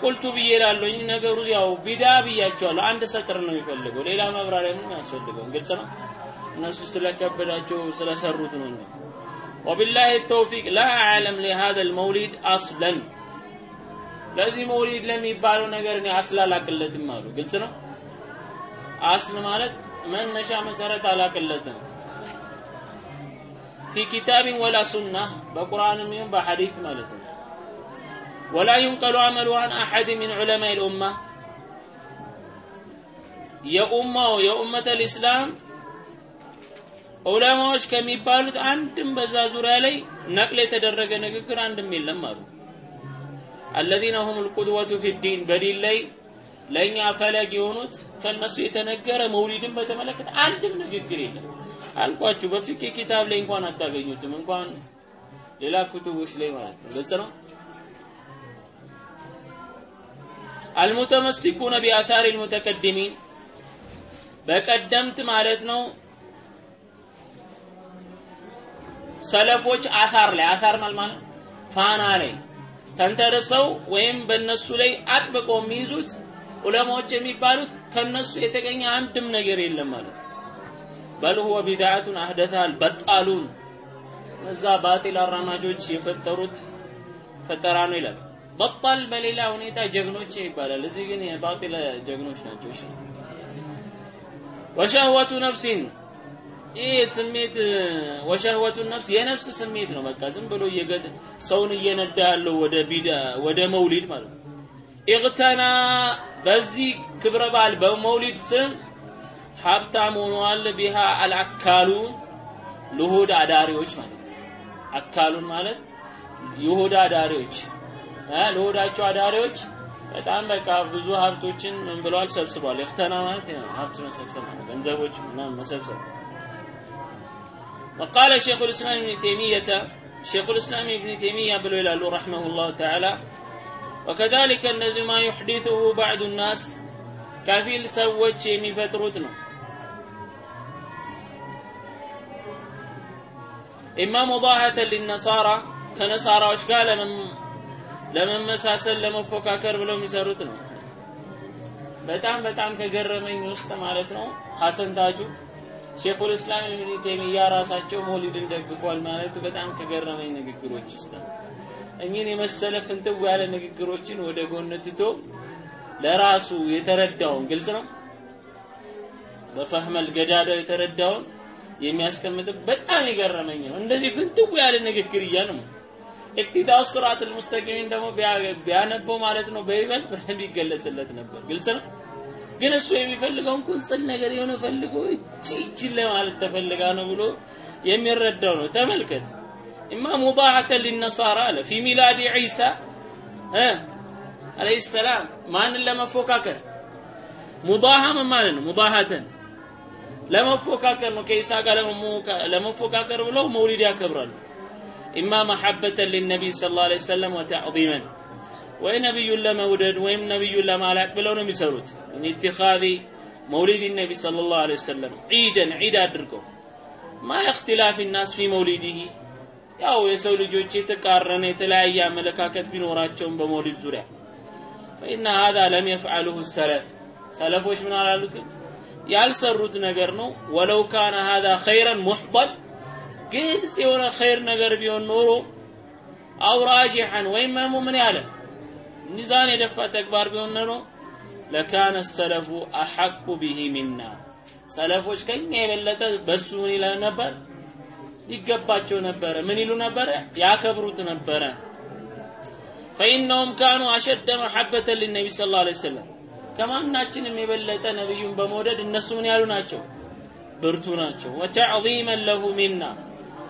ቁልቱ ብዬ ላለኝ ነገሩ ያው ቢዳ ብያቸዋለሁ አንድ ሰጥር ነው የሚፈልገው ሌላ ማብራሪያ ምን ያስፈልገው ግልጽ ነው እነሱ ስለከበዳቸው ስለሰሩት ነው እንጂ وبالله التوفيق لا أعلم لهذا المولد أصلا ለዚህ መውሊድ ለሚባለው ነገር እኔ አስል አላቅለትም አሉ ግልጽ ነው አስል ማለት መነሻ መሰረት አላቅለትም ፊ ኪታብን ወላ ሱና በቁርአንም ይሁን በሐዲት ማለት ነው። ወላ ዩንቀሉ አመሉ አን አሐድ ሚን ዑለማ ልኡማ የኡማው የኡመተ ልእስላም ዑለማዎች ከሚባሉት አንድም በዛ ዙሪያ ላይ ነቅል የተደረገ ንግግር አንድም የለም አሉ። አለዚነ ሁም ልቁድወቱ ፊዲን በዲን ላይ ለእኛ ፈለግ የሆኑት ከእነሱ የተነገረ መውሊድን በተመለከተ አንድም ንግግር የለም። አልኳችሁ በፊቅ ኪታብ ላይ እንኳን አታገኙትም። እንኳን ሌላ ኩቱቦች ላይ ማለት ነው። ግልጽ ነው? አልሙተመሲኩነ ቢአታሪ ልሙተቀድሚን በቀደምት ማለት ነው ሰለፎች አታር ላይ አታር ማለት ፋና ላይ ተንተርሰው ወይም በእነሱ ላይ አጥብቀው የሚይዙት ዑለማዎች የሚባሉት ከነሱ የተገኘ አንድም ነገር የለም ማለት በል ሁወ ቢድዓቱን አህደታል በጣሉን። እነዛ ባጢል አራማጆች የፈጠሩት ፈጠራ ነው ይላል። በጣል በሌላ ሁኔታ ጀግኖች ይባላል። እዚህ ግን የባጢል ጀግኖች ናቸው። እሺ። ወሸህወቱ ነፍሲን። ይህ ስሜት ወሸህወቱ ነፍስ የነፍስ ስሜት ነው። በቃ ዝም ብሎ እየገድ ሰውን እየነዳ ያለው ወደ ቢዳ ወደ መውሊድ ማለት ነው። ኢግተና በዚህ ክብረ በዓል በመውሊድ ስም ሀብታም ሆኗል ቢሃ አልአካሉን ልሁድ አዳሪዎች ማለት ነው። አካሉን ማለት ይሁዳ አዳሪዎች እ ልሁዳቸው አዳሪዎች በጣም በቃ ብዙ ሀብቶችን ምን ብለዋል ሰብስበዋል። እክተና ማለት ያው ሀብት መሰብሰብ ነው፣ ገንዘቦች ምናምን መሰብሰብ። وقال شيخ الإسلام ابن تيمية شيخ الإسلام ابن تيمية بلو ይላሉ رحمه الله تعالى وكذلك እነዚህ ما يحدثه بعض الناس ከፊል ሰዎች የሚፈጥሩት ነው። ኢማ ሙዳሀተን ሊነሳራ ከነሳራዎች ጋር ለመመሳሰል ለመፎካከር ብለው የሚሰሩት ነው። በጣም በጣም ከገረመኝ ውስጥ ማለት ነው ሐሰን ታጁ ሼኹል እስላም ኢብኑ ተይሚያ ራሳቸው መውሊድን ደግፏል ማለቱ በጣም ከገረመኝ ንግግሮች ውስጥ ነው። እኚህን የመሰለ ፍንትው ያለ ንግግሮችን ወደ ጎን ትቶ ለራሱ የተረዳውን ግልጽ ነው በፈህመል ገዳዳው የተረዳውን የሚያስቀምጥ በጣም የገረመኝ ነው። እንደዚህ ፍንትው ያለ ንግግር እያለ ነው ኢቅቲዳው ስራቱል ሙስተቂሚን ደግሞ ቢያነበው ማለት ነው በይበልጥ በደንብ ይገለጽለት ነበር። ግልጽ ነው። ግን እሱ የሚፈልገውን ቁንጽል ነገር የሆነ ፈልጎ እቺ እቺን ለማለት ተፈልጋ ነው ብሎ የሚረዳው ነው። ተመልከት ኢማ ሙባሐተን ሊነሳራ አለ ፊ ሚላዲ ዒሳ አለይሂ ሰላም ማንን ለመፎካከር ምን ማለት ነው? ሙባሃተን ለመፎካከር ነው። ከኢሳ ጋር ለመፎካከር ብለው መውሊድ ያከብራሉ። ኢማ መሐበተን ሊነቢይ ሰለላሁ ዐለይሂ ወሰለም ወተዕዚመን ወይ ነቢዩን ለመውደድ ወይም ነቢዩን ለማላቅ ብለው ነው የሚሰሩት። ኢትኻዚ መውሊድ ነቢ ሰለላሁ ዐለይሂ ወሰለም ዒደን ዒድ አድርገው ማ እክትላፊ ናስ ፊ መውሊዲሂ ያው የሰው ልጆች የተቃረነ የተለያየ አመለካከት ቢኖራቸውም በመውሊድ ዙሪያ ፈኢነ ሀዛ ለም የፍዓሉሁ ሰለፍ ሰለፎች ምን አላሉትም ያልሰሩት ነገር ነው። ወለው ካነ ሀዛ ኸይረን ሙሕበል ግልጽ የሆነ ኸይር ነገር ቢሆን ኖሮ አው ራጂሐን ወይም ደግሞ ምን ያለ ሚዛን የደፋ ተግባር ቢሆን ኖሮ ለካነ ሰለፉ አሐቁ ቢሂ ሚና። ሰለፎች ከኛ የበለጠ በሱ ምን ይላል ነበር? ይገባቸው ነበረ። ምን ይሉ ነበረ? ያከብሩት ነበረ። ፈኢነሁም ካኑ አሸደ መሐበተን ሊነቢ ስ ላ ሰለም ከማናችንም የበለጠ ነቢዩን በመውደድ እነሱ ምን ያሉ ናቸው? ብርቱ ናቸው። ወተዕዚመን ለሁ ሚና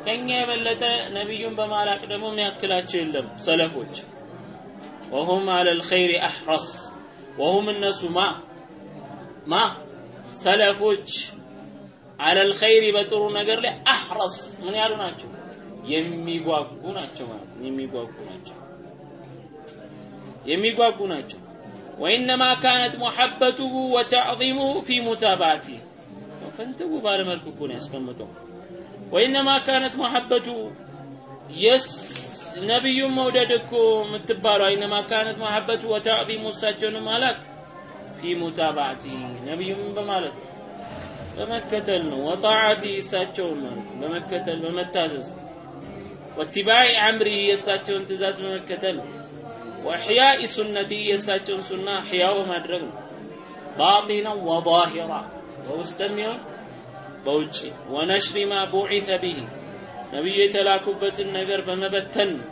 ከኛ የበለጠ ነቢዩን በማላቅ ደግሞ የሚያክላቸው የለም? ሰለፎች። ወሁም አለ ልኸይር አሕረስ ወሁም እነሱ ማ ማ? ሰለፎች። አለ ልኸይር በጥሩ ነገር ላይ አሕረስ ምን ያሉ ናቸው? የሚጓጉ ናቸው ማለት የሚጓጉ ናቸው። የሚጓጉ ናቸው ወኢነማ ካነት ሙሐበቱሁ ወተዕዚሙሁ ፊ ሙታባቲ ፈንትው ባለመልኩ እኮ ነው ያስቀምጠው ወኢነማ ካነት ሙሐበቱ የስ ነቢዩን መውደድ እኮ የምትባለው አይነማ ካነት ሙሐበቱ ወተዕዚሙ እሳቸውን ማላክ ፊ ሙታባቲ ነቢዩን በማለት በመከተል ነው ወጣዓቲ እሳቸውን ማለት በመከተል በመታዘዝ ወትባዕ አምሪ የእሳቸውን ትእዛዝ በመከተል ነው ወሕያኢ ሱነቲ የእሳቸውን ሱና ሕያው ማድረግ ነው ባጢና ወዛሂራ በውስጥም ይሁን በውጭ ወነሽሪ ማ ቡዒተ ቢሂ ነቢዩ የተላኩበትን ነገር በመበተን ነው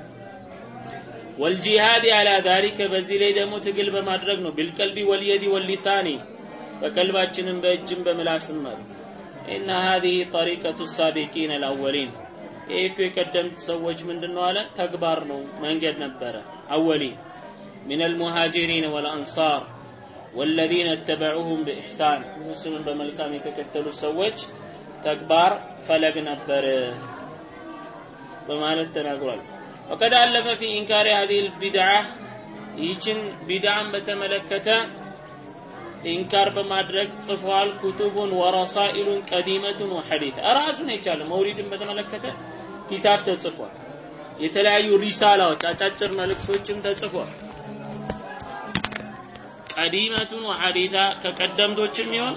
ወልጂሃድ አላ ዛሊከ በዚህ ላይ ደግሞ ትግል በማድረግ ነው ቢልቀልቢ ወልየዲ ወሊሳኒ በቀልባችንም በእጅም በምላስም ማለት ኢነ ሀዚህ ጠሪቀቱ ሳቢቂን አልአወሊን ይህ እኮ የቀደምት ሰዎች ምንድን ነው አለ ተግባር ነው መንገድ ነበረ አወሊን من المهاجرين والأنصار والذين اتبعوهم بإحسان مسلم بملكام يتكتلوا السوج تكبار فلق نبر بمالت تناقرال وقد ألف في إنكار هذه البدعة يجن بدعا بتملكته ኢንካር በማድረግ ጽፏል። ኩቱቡን ወረሳኢሉን ቀዲመቱን ወሐዲት ራሱን የቻለ መውሊድን በተመለከተ ኪታብ ተጽፏል። የተለያዩ ሪሳላዎች አጫጭር መልእክቶችም ተጽፏል። ቀዲመቱን ወሐዲታ ከቀደምቶችም ይሆን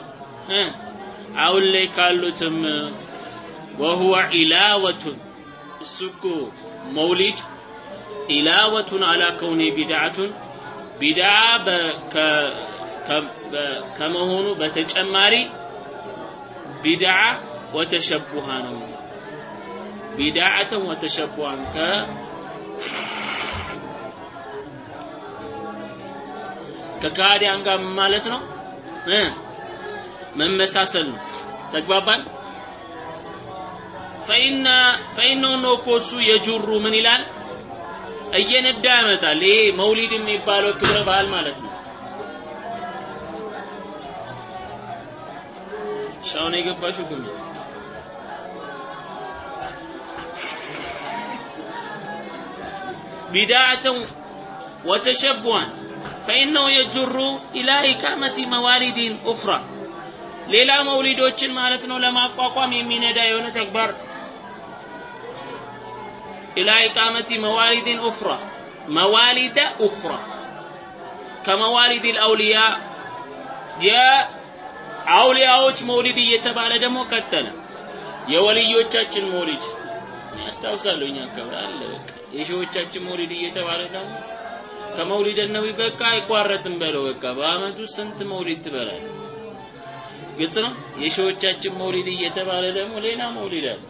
አሁን ላይ ካሉትም ወሁወ ኢላወቱን እሱ እኮ መውሊድ ኢላወቱን አላ ቢድዓቱን ቢድዓ ከመሆኑ በተጨማሪ ቢድዓ ወተሸቡሃ ነው። ቢድዓተን ወተሸቡሃን ከ ከካዲያን ጋር ማለት ነው መመሳሰል ነው። ተግባባን? ፈኢነሁ ነው እኮ እሱ የጁሩ ምን ይላል እየነዳ ያመጣል። ይሄ መውሊድ የሚባለው ክብረ በዓል ማለት ነው። ሻውን የገባሽው ግን ቢድዓተን ወተሸቡሃን ፈኢነሁ የጁሩ ኢላ ኢቃመቲ መዋሊዲን ኡኽራ ሌላ መውሊዶችን ማለት ነው ለማቋቋም የሚነዳ የሆነ ተግባር። ኢላ ኢቃመቲ መዋሊድን ኡኽራ። መዋሊደ ኡኽራ። ከመዋሊድ አልአውሊያ የአውሊያዎች መውሊድ እየተባለ ደግሞ ቀጠለ። የወልዮቻችን መውሊድ ያስታውሳለሁ እኛ አካባቢ በቃ የሺዎቻችን መውሊድ እየተባለ ደግሞ ከመውሊድ ነቢ በቃ አይቋረጥም በለው በቃ በአመቱ ስንት መውሊድ ትበላለህ? ግልጽ ነው። የሺዎቻችን መውሊድ እየተባለ ደግሞ ሌላ መውሊድ አለ።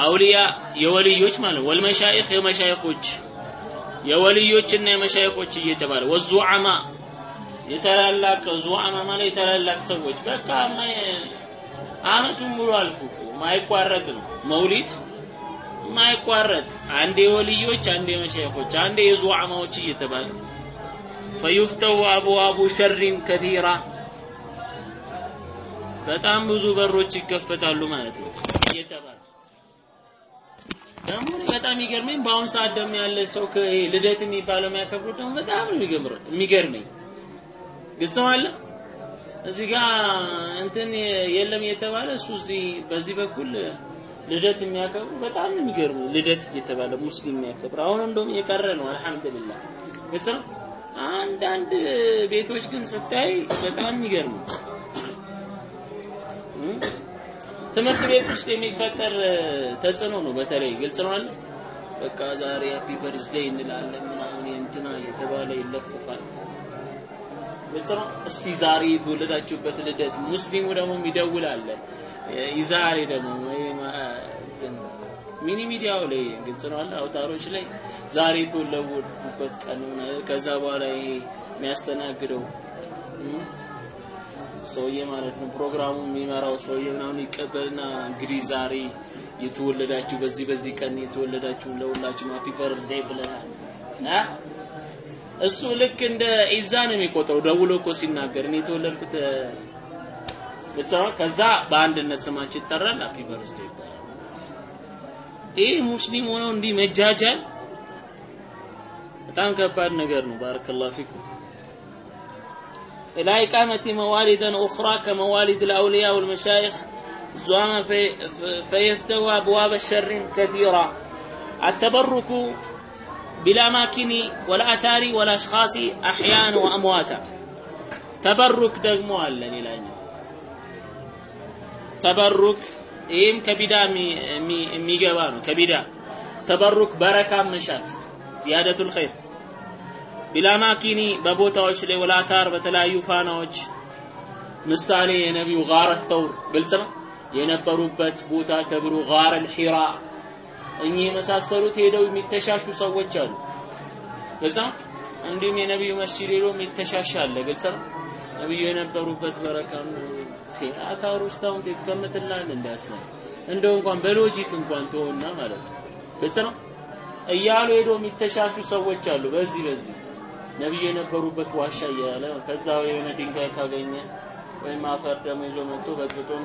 አውሊያ የወልዮች ማለት ወልመሻይኽ የመሻይኾች የወልዮችና የመሻይኾች እየተባለ ወዙዓማ የተላላቅ ዙዓማ ማለት የተላላቅ ሰዎች በቃ አመቱን ሙሉ አልኩ ማይቋረጥ ነው። መውሊድ ማይቋረጥ። አንዴ የወልዮች አንዴ የመሻይኾች አንዴ የዙዓማዎች እየተባለ ፈዩፍተው አብዋቡ ሸሪን ከቲራ በጣም ብዙ በሮች ይከፈታሉ ማለት ነው እየተባለ። ደግሞ በጣም የሚገርመኝ በአሁኑ ሰዓት ደግሞ ያለ ሰው ልደት የሚባለው የሚያከብሩት ደግሞ በጣም ነው የሚገርመኝ። ግልጽ አለ እዚህ ጋር እንትን የለም የተባለ እሱ እዚህ በዚህ በኩል ልደት የሚያከብሩ በጣም ነው የሚገርመኝ። ልደት እየተባለ ሙስሊም የሚያከብር አሁን እንደውም የቀረ ነው። አልሐምዱሊላህ ግልጽ ነው። አንዳንድ ቤቶች ግን ስታይ በጣም የሚገርም ትምህርት ቤት ውስጥ የሚፈጠር ተጽዕኖ ነው። በተለይ ግልጽ ነው አለ በቃ ዛሬ ሃፒ በርዝዴይ እንላለን ምናምን እንትና እየተባለ ይለፈፋል። ግልጽ እስቲ ዛሬ የተወለዳችሁበት ልደት ሙስሊሙ ደግሞ የሚደውል አለ። ዛሬ ደግሞ ሚኒ ሚዲያው ላይ ግልጽ ነው አለ አውታሮች ላይ ዛሬ የተወለዱበት ቀን ከዛ በኋላ ይሄ የሚያስተናግደው ሰውዬ ማለት ነው ፕሮግራሙ የሚመራው ሰውዬ ምናምን ይቀበልና እንግዲህ ዛሬ የተወለዳችሁ በዚህ በዚህ ቀን የተወለዳችሁ ለሁላችሁ ሃፒ በርዝዴይ ብለናል እሱ ልክ እንደ ኢዛ ነው የሚቆጥረው ደውሎ እኮ ሲናገር እኔ የተወለድኩት ግልጽ ከዛ በአንድነት ስማችን ይጠራል ሃፒ በርዝዴይ ይባላል ይህ ሙስሊም ሆኖ እንዲህ መጃጃል በጣም ከባድ ነገር ነው ባረከላሁ ፊኩም إلى إقامة موالد أخرى كموالد الأولياء والمشايخ زعما في فيفتوى أبواب الشر كثيرة التبرك بالأماكن والآثار والأشخاص أحيانا وأمواتا تبرك دقمو ألا لله تبرك إيم كبدا ميجبانو كبدا تبرك بركة مشات زيادة الخير ቢላማኪኒ በቦታዎች ላይ ወላታር በተለያዩ ፋናዎች ምሳሌ የነቢዩ ጋረ ተውር ግልጽ ነው የነበሩበት ቦታ ተብሎ ጋረ ሒራ እኚህ የመሳሰሉት ሄደው የሚተሻሹ ሰዎች አሉ። ነው እንዲሁም የነቢዩ መስጂድ ሄዶ የሚተሻሽ አለ። ግልጽ ነው? ነቢዩ የነበሩበት በረካ አታር ውስጥ አሁን ትቀምጥላል እንዲያስነ እንደው እንኳን በሎጂክ እንኳን ተሆና ማለት ነው። ግልጽ ነው? እያሉ ሄዶ የሚተሻሹ ሰዎች አሉ። በዚህ በዚህ ነብዩ የነበሩበት ዋሻ እያለ ከዛ የሆነ ድንጋይ ካገኘ ወይም አፈር ደግሞ ይዞ መጥቶ በጥጦም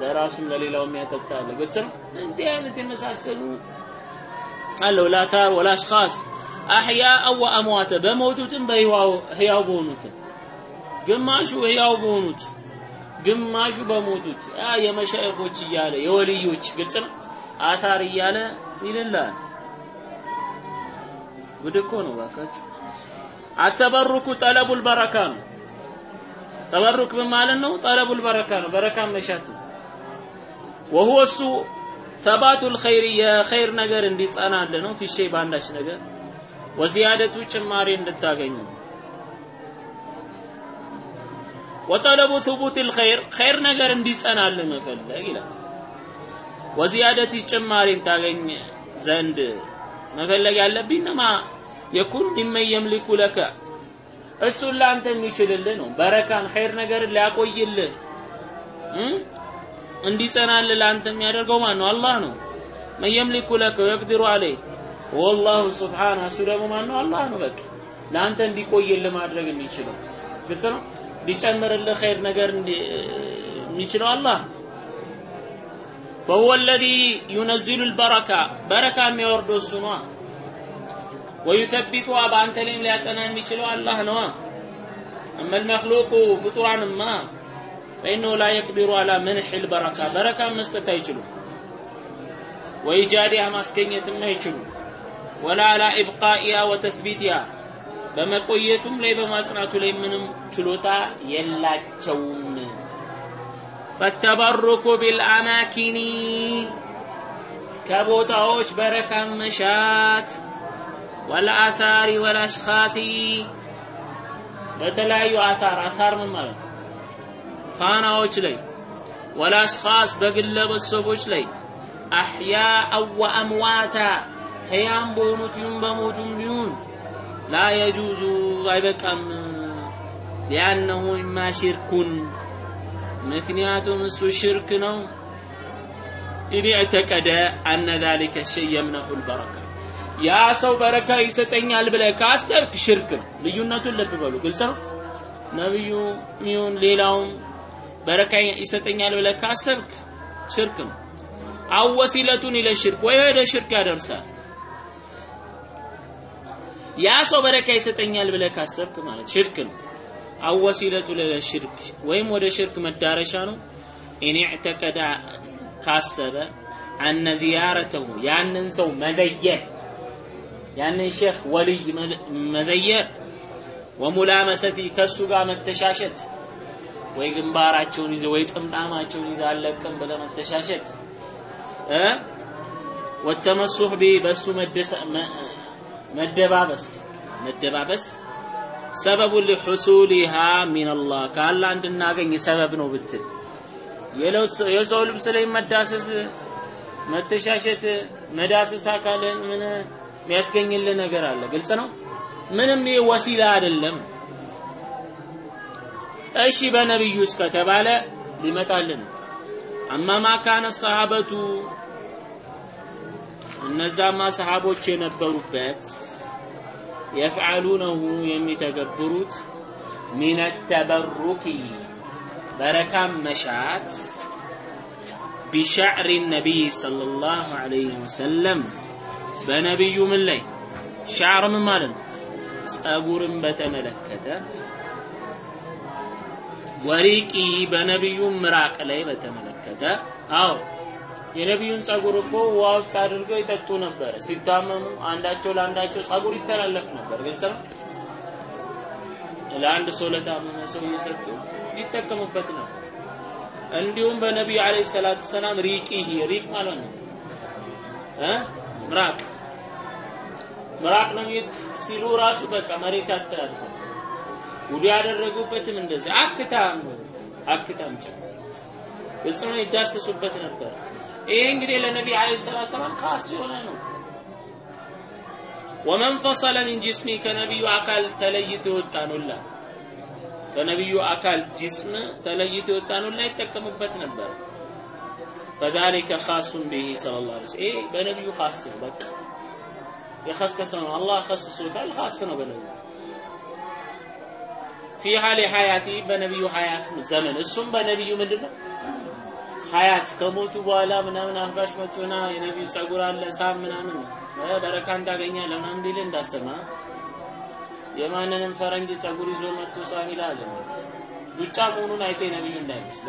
ለራሱም ለሌላው የሚያጠጣ አለ። ግልጽ እንዲህ አይነት የመሳሰሉ አለው ላታር ወላ አሽኻስ አህያ ወአምዋተ በሞቱትም በህያው በሆኑትም ግማሹ ህያው በሆኑት ግማሹ በሞቱት ያ የመሻይኾች እያለ የወልዮች ግልጽ ነው። አታር እያለ ይልላል። ጉድ እኮ ነው ባካችሁ። አተበሩኩ ጠለቡል በረካ ነው። ተበሩክ ምን ማለት ነው? ጠለቡል በረካ ነው። በረካ መሻት ነው። ወሁወ እሱ ተባቱል ኸይር የኸይር ነገር እንዲጸናል ነው። ፊሼ ባንዳች ነገር ወዚያደቱ ጭማሪ እንድታገኙ ወጠለቡ ثبوت الخير ኸይር ነገር እንዲጸናል መፈለግ ይላል። ወዚያደቲ ጭማሪን ታገኝ ዘንድ መፈለግ ያለብኝ ነማ የኩን ሚመን የምሊኩ ለከ እሱን ለአንተ የሚችልልህ ነው። በረካን ኸይር ነገርን ሊያቆይልህ እንዲጸናልህ ለአንተ የሚያደርገው ማን ነው? አላህ ነው። መን የምሊኩ ለከ ወየቅዲሩ አለይህ ወላሁ ሱብሓነ እሱ ደግሞ ማን ነው? አላህ ነው። በቃ ለአንተ እንዲቆይልህ ማድረግ የሚችለው ግልጽ ነው። ሊጨምርልህ ኸይር ነገር የሚችለው አላህ فهو الذي ينزل البركة بركة የሚያወርደው እሱ ነዋ ويثبتها በአንተ ላይም ሊያጸና የሚችለው አላህ ነዋ أما المخلوق ፍጡራንማ فإنه لا يقدر على منح البركة بركة መስጠት አይችሉም وإيجادها ማስገኘትም አይችሉም ولا على إبقائها وتثبيتها በመቆየቱም ላይ በማጽናቱ ላይ ምንም ችሎታ የላቸውም ፈተበሩኩ ቢልአማኪኒ ከቦታዎች በረካን መሻት ወልአታሪ ወልአሽኻሲ በተለያዩ አታር አታር ምን ማለት ነው? ፋናዎች ላይ ወልአሽኻስ በግለሰቦች ላይ አሕያአን ወአምዋታ ሕያም በሆኑት ይሁን በሞቱም ቢሆን لا يجوز አይበቃም። لأنه إما شرك ምክንያቱም እሱ ሽርክ ነው። إن اعتقد أن ذلك الشيء يمنح البركة። ያ ሰው በረካ ይሰጠኛል ብለህ ካሰብክ ሽርክ ነው። ልዩነቱን ልብ በሉ። ግልጽ ነው? ነቢዩ ይሁን ሌላውም በረካ ይሰጠኛል ብለህ ካሰብክ ሽርክ ነው أو وسيلة إلى الشرك ወይ ወደ ሽርክ ያደርሳል። ያ ሰው በረካ ይሰጠኛል ብለህ ካሰብክ ማለት ሽርክ ነው أو وسيلة للشرك ወይም ወደ ሽርክ መዳረሻ ነው። إن اعتقد ካሰበ أن زيارته ያንን ሰው መዘየር ያንን ሼክ ወልይ መዘየር وملامسته ከሱ ጋር መተሻሸት ወይ ግንባራቸውን ይዘ ወይ ጥምጣማቸውን ይዘ አለቅም ብለ መተሻሸት? እ? ወተመሱህ ቢ በሱ መደባበስ። መደባበስ ሰበቡ ሊሑሱሊሃ ሚንላህ ከአላህ እንድናገኝ ሰበብ ነው ብትል። የሰው ልብስ ላይ መዳሰስ መተሻሸት መዳሰስ አካልን ምን? የሚያስገኝልህ ነገር አለ። ግልጽ ነው? ምንም ይህ ወሲላ አይደለም እሺ በነብዩስ ከተባለ ሊመጣልን። አማማ ካነ ሰሃበቱ? እነዛማ ሰሃቦች የነበሩበት የፍዓሉነሁ የሚተገብሩት ሚነ ተበሩኪ በረካም መሻት ቢሻዕሪ ነቢይ ሰለላሁ ዐለይሂ ወሰለም። በነቢዩ ምን ላይ? ሻዕር ምን ማለት ነው? ጸጉርን በተመለከተ ወሪቂ በነቢዩ ምራቅ ላይ በተመለከተ። አዎ የነቢዩን ጸጉር እኮ ውሃ ውስጥ አድርገው ይጠጡ ነበር። ሲታመሙ አንዳቸው ለአንዳቸው ጸጉር ይተላለፍ ነበር። ግልጽ ነው? ለአንድ ሰው ለታመመ ሰው እየሰጡ ይጠቀሙበት ነው እንዲሁም በነቢዩ አለይሂ ሰላቱ ሰላም ሪቂሂ ሪቅ ማለት ነው። እ? ምራቅ። ምራቅ ነው ሲሉ ራሱ በቃ መሬት አታልፉ ውዱ ያደረጉበትም እንደዚህ አክታም አክታም ጭ ግልጽ ነው ይዳሰሱበት ነበር ይሄ እንግዲህ ለነቢ አለይሂ ሰላቱ ሰላም ካስ የሆነ ነው ወመን ፈሰለ ሚን ጅስሚ ከነቢዩ አካል ተለይቶ የወጣ ነውላ ከነቢዩ አካል ጅስም ተለይቶ የወጣ ነውላ ይጠቀሙበት ነበር فذلك خاص به صلى الله عليه وسلم ايه በነቢዩ خاص ነው በቃ የኸሰሰ ነው አላህ ከስሶታል خاص ነው በነቢዩ ፊ ሀሊ ሀያቲ በነቢዩ ሀያት ዘመን። እሱም በነቢዩ ምንድን ነው ሀያት ከሞቱ በኋላ ምናምን አፍራሽ መጡና የነቢዩ ጸጉር አለ ሳም ምናምን በረካን ታገኛለህ ምናምን ቢል እንዳሰማ። የማንንም ፈረንጅ ጸጉር ይዞ መጥቶ ሳም ይላል። ዱጫ መሆኑን አይተ ነቢዩ እንዳይመስለ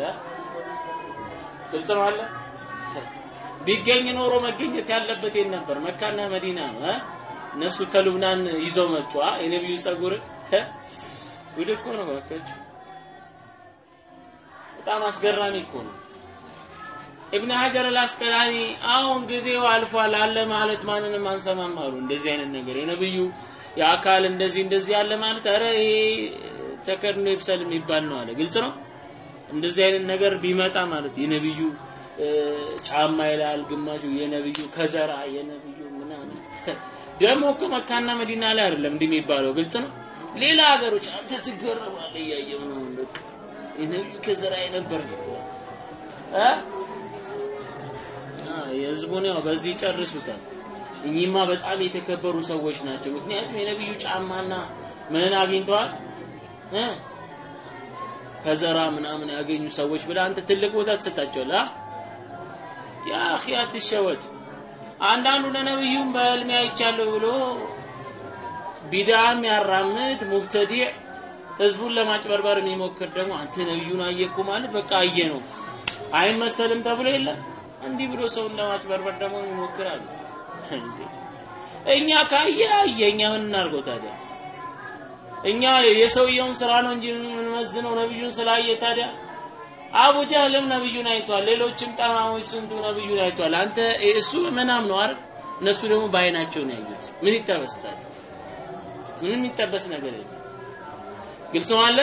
ግልጽ ነው አለ ቢገኝ ኖሮ መገኘት ያለበት የት ነበር? መካና መዲና ነው እነሱ ከሉብናን ይዘው መጡ። የነቢዩ ጸጉር ጉድ እኮ ነው ባካችሁ በጣም አስገራሚ እኮ ነው። ኢብን ሀጀር አልአስቀላኒ አሁን ጊዜው አልፏል አለ ማለት ማንንም አንሰማም አሉ። እንደዚህ አይነት ነገር የነብዩ የአካል እንደዚህ እንደዚህ አለ ማለት አረ ይሄ ተከድኖ ይብሰል የሚባል ነው አለ። ግልጽ ነው? እንደዚህ አይነት ነገር ቢመጣ ማለት የነብዩ ጫማ ይላል ግማሹ የነብዩ ከዘራ የነብዩ ምናምን። ደግሞ እኮ መካና መዲና ላይ አይደለም እንዲህ የሚባለው። ግልጽ ነው ሌላ ሀገሮች አንተ ትገረማለህ እያየ ነው የነብዩ ከዘራ የነበር እ የህዝቡን ያው በዚህ ጨርሱታል። እኚህማ በጣም የተከበሩ ሰዎች ናቸው። ምክንያቱም የነብዩ ጫማና ምን አግኝተዋል ከዘራ ምናምን ያገኙ ሰዎች ብለህ አንተ ትልቅ ቦታ ትሰጣቸዋለህ። ያ አኺ አትሸወድ። አንዳንዱ ለነብዩም በህልሜ አይቻለሁ ብሎ ቢድዓም ያራምድ ሙብተዲዕ ህዝቡን ለማጭበርበር የሚሞክር ደግሞ አንተ ነብዩን አየኩ ማለት በቃ አየ ነው አይመሰልም ተብሎ የለ እንዲህ ብሎ ሰውን ለማጭበርበር ደግሞ ይሞክራል። እኛ ካየ አየ፣ እኛ ምን እናድርገው ታዲያ? እኛ የሰውየውን ስራ ነው እንጂ የምንመዝነው ነብዩን ስላየ ታዲያ አቡ ጀህልም ነብዩን አይቷል። ሌሎችም ጠማሞች ስንቱ ነብዩን አይቷል። አንተ እሱ ምናም ነው አይደል? እነሱ ደግሞ በአይናቸው ነው ያዩት። ምን ይጠበስታል? ምንም የሚጠበስ ነገር የለም። ግልጽ አለ።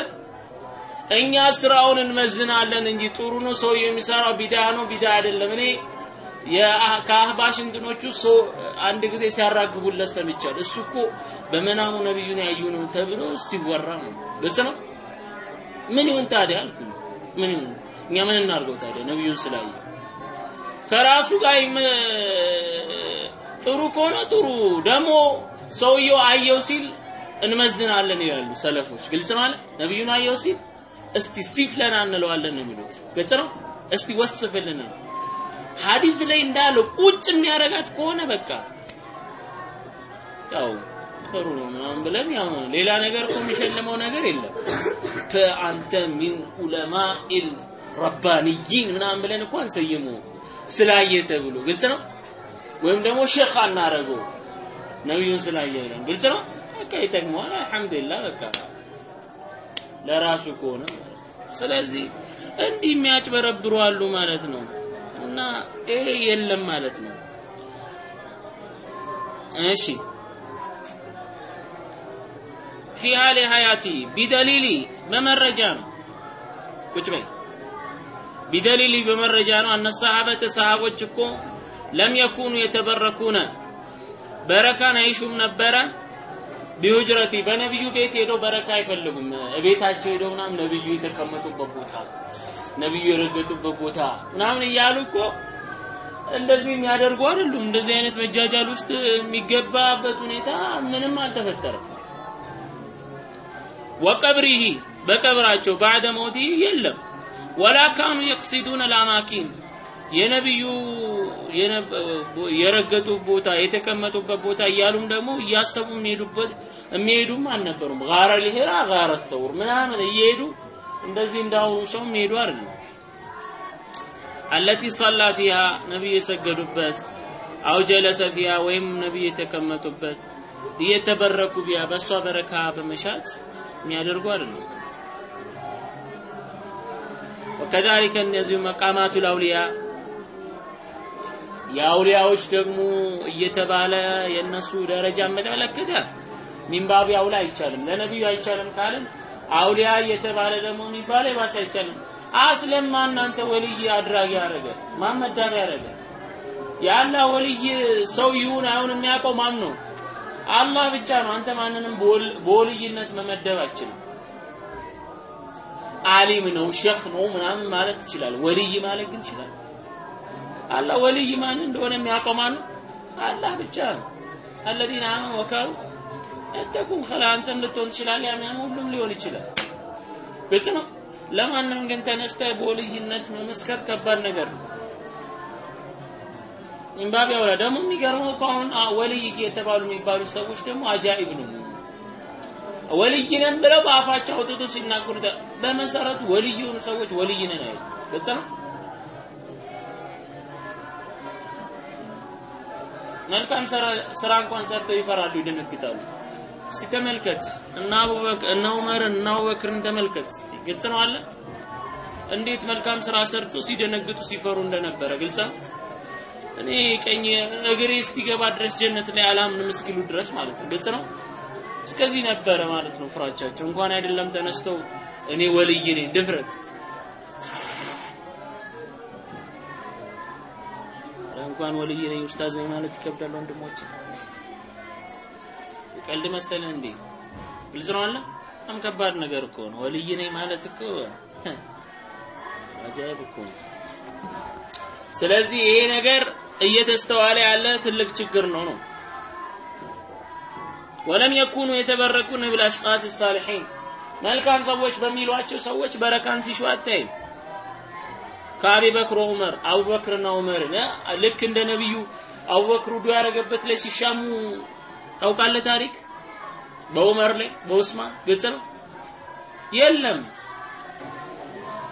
እኛ ስራውን እንመዝናለን እንጂ ጥሩ ነው ሰው የሚሰራው ቢዳ ነው ቢዳ አይደለም። እኔ ከአህባሽ እንትኖቹ ሰው አንድ ጊዜ ሲያራግቡለት ሰምቻለሁ። እሱ እኮ በመናሙ ነብዩን ያዩ ነው ተብሎ ሲወራ ነው። ግልጽ ነው። ምን ይሁን ታዲያ አልኩ። ምን ይሁን እኛ ምን እናድርገው ታዲያ ነብዩን ስላየ ከራሱ ጋር ጥሩ ከሆነ ጥሩ ደግሞ ሰውየው አየው ሲል እንመዝናለን ይላሉ ሰለፎች። ግልጽ ማለት ነብዩን አየው ሲል እስቲ ሲፍለና እንለዋለን ነው የሚሉት። ግልጽ ነው። እስቲ ወስፍልን ነው ሐዲስ ላይ እንዳለው ቁጭ የሚያረጋት ከሆነ በቃ ያው ጥሩ ነው ምናምን ብለን ያው ሌላ ነገር እኮ የሚሸልመው ነገር የለም። ከአንተ ሚን ዑለማኢል ረባንይን ምናምን ብለን እኮ አንሰይመው ስላየ ተብሎ ግልጽ ነው። ወይም ደግሞ ሼክ አናረገው ነብዩን ስላየ ብለን ግልጽ ነው። ይጠቅመዋል። አልሐምዱሊላህ በቃ ለራሱ ከሆነ ስለዚህ እንዲህ የሚያጭበረብሩ አሉ ማለት ነው። እና ይሄ የለም ማለት ነው። እሺ ፊ ሀሊ ሀያቲ ቢደሊሊ በመረጃ ነው። ቁጭ በይ ቢደሊሊ በመረጃ ነው። አነ ሰሃበተ ሰሃቦች እኮ ለም የኩኑ የተበረኩነ በረካን አይሹም ነበረ ቢሁጅረቲ በነብዩ ቤት ሄደው በረካ አይፈልጉም። ቤታቸው ሄደው ምናምን ነብዩ የተቀመጡበት ቦታ ነብዩ የረገጡበት ቦታ ምናምን እያሉ እኮ እንደዚህ የሚያደርጉ አይደሉም። እንደዚህ አይነት መጃጃል ውስጥ የሚገባበት ሁኔታ ምንም አልተፈጠረም። ወቀብሪሂ በቀብራቸው ባዕደ ሞቲ የለም ወላ ካኑ የቅሲዱን አልአማኪን የነብዩ የረገጡት ቦታ የተቀመጡበት ቦታ እያሉም ደግሞ እያሰቡ የሚሄዱበት የሚሄዱም አልነበሩም። ጋራ ሊሄራ ጋራ ተውር ምናምን እየሄዱ እንደዚህ እንዳሁኑ ሰው የሚሄዱ አይደለም። አለቲ ሰላ ፊሃ ነብዩ የሰገዱበት አው ፊሃ ወይም ነብዩ የተቀመጡበት እየተበረኩ ቢያ በእሷ በረካ በመሻት የሚያደርጉ አይደለም። ወከዛሊከ እነዚሁ መቃማቱ ልአውሊያ የአውሊያዎች ደግሞ እየተባለ የነሱ ደረጃ መተመለከተ ሚንባቢ አውላ አይቻልም። ለነብዩ አይቻልም ካልን አውሊያ እየተባለ ደግሞ የሚባለው የባሰ አይቻልም። አስለማ እናንተ ወልይ አድራጊ ያደረገ ማን መዳቢ ያደረገ የአላህ ወልይ ሰው ይሁን አይሁን የሚያውቀው ማን ነው? አላህ ብቻ ነው። አንተ ማንንም በወልይነት መመደብ አችልም። አሊም ነው ሼክ ነው ምናምን ማለት ትችላል። ወልይ ማለት ግን ይችላል። አላህ ወልይ ማን እንደሆነ የሚያውቀው ማን? አላህ ብቻ ነው። አለዚነ አመኑ ወካኑ ያተቁን ከላ አንተ ልትሆን ትችላለህ። ያም ሁሉም ሊሆን ይችላል። ግልጽ ነው። ለማንም ግን ተነስተ በወልይነት መመስከር ከባድ ነገር ነው። ኢምባቢ አውላ ደግሞ የሚገርመው እኮ ወልይ የተባሉ የሚባሉ ሰዎች ደግሞ አጃኢብ ነው። ወልይ ነን ብለው በአፋቸው አውጥቶ ሲናገሩ በመሰረቱ ወልይ የሆኑ ሰዎች ወልይ ነን አይሉ። ግልጽ ነው። መልካም ስራ እንኳን ሰርተው ይፈራሉ፣ ይደነግጣሉ። እስቲ ተመልከት እና አቡበክር እና ዑመርን እና አቡበክርን ተመልከት። ግልጽ ነው አለ እንዴት መልካም ስራ ሰርቶ ሲደነግጡ ሲፈሩ እንደነበረ ግልጽ ነው። እኔ ቀኝ እግሬ እስኪገባ ድረስ ጀነት ላይ አላምንም እስኪሉ ድረስ ማለት ነው። ግልጽ ነው። እስከዚህ ነበረ ማለት ነው ፍራቻቸው። እንኳን አይደለም ተነስተው እኔ ወልይ ነኝ ድፍረት እንኳን ወልይ ነኝ ኡስታዝ ነኝ ማለት ይከብዳል ወንድሞች። ቀልድ መሰለ እንዴ? ግልጽ ነው አለ። በጣም ከባድ ነገር እኮ ነው። ወልይ ነኝ ማለት እኮ አጃይብ እኮ ነው። ስለዚህ ይሄ ነገር እየተስተዋለ ያለ ትልቅ ችግር ነው ነው ወለም የኩኑ የተበረኩን ብልአሽኻስ ሳሊሒን መልካም ሰዎች በሚሏቸው ሰዎች በረካን ሲሹ አታይም። ከአቢ በክር ዑመር አቡበክርና ዑመር ልክ እንደ ነቢዩ አቡበክር ውዱ ያደረገበት ላይ ሲሻሙ ታውቃለህ ታሪክ? በዑመር ላይ በዑስማን ግልጽ ነው የለም።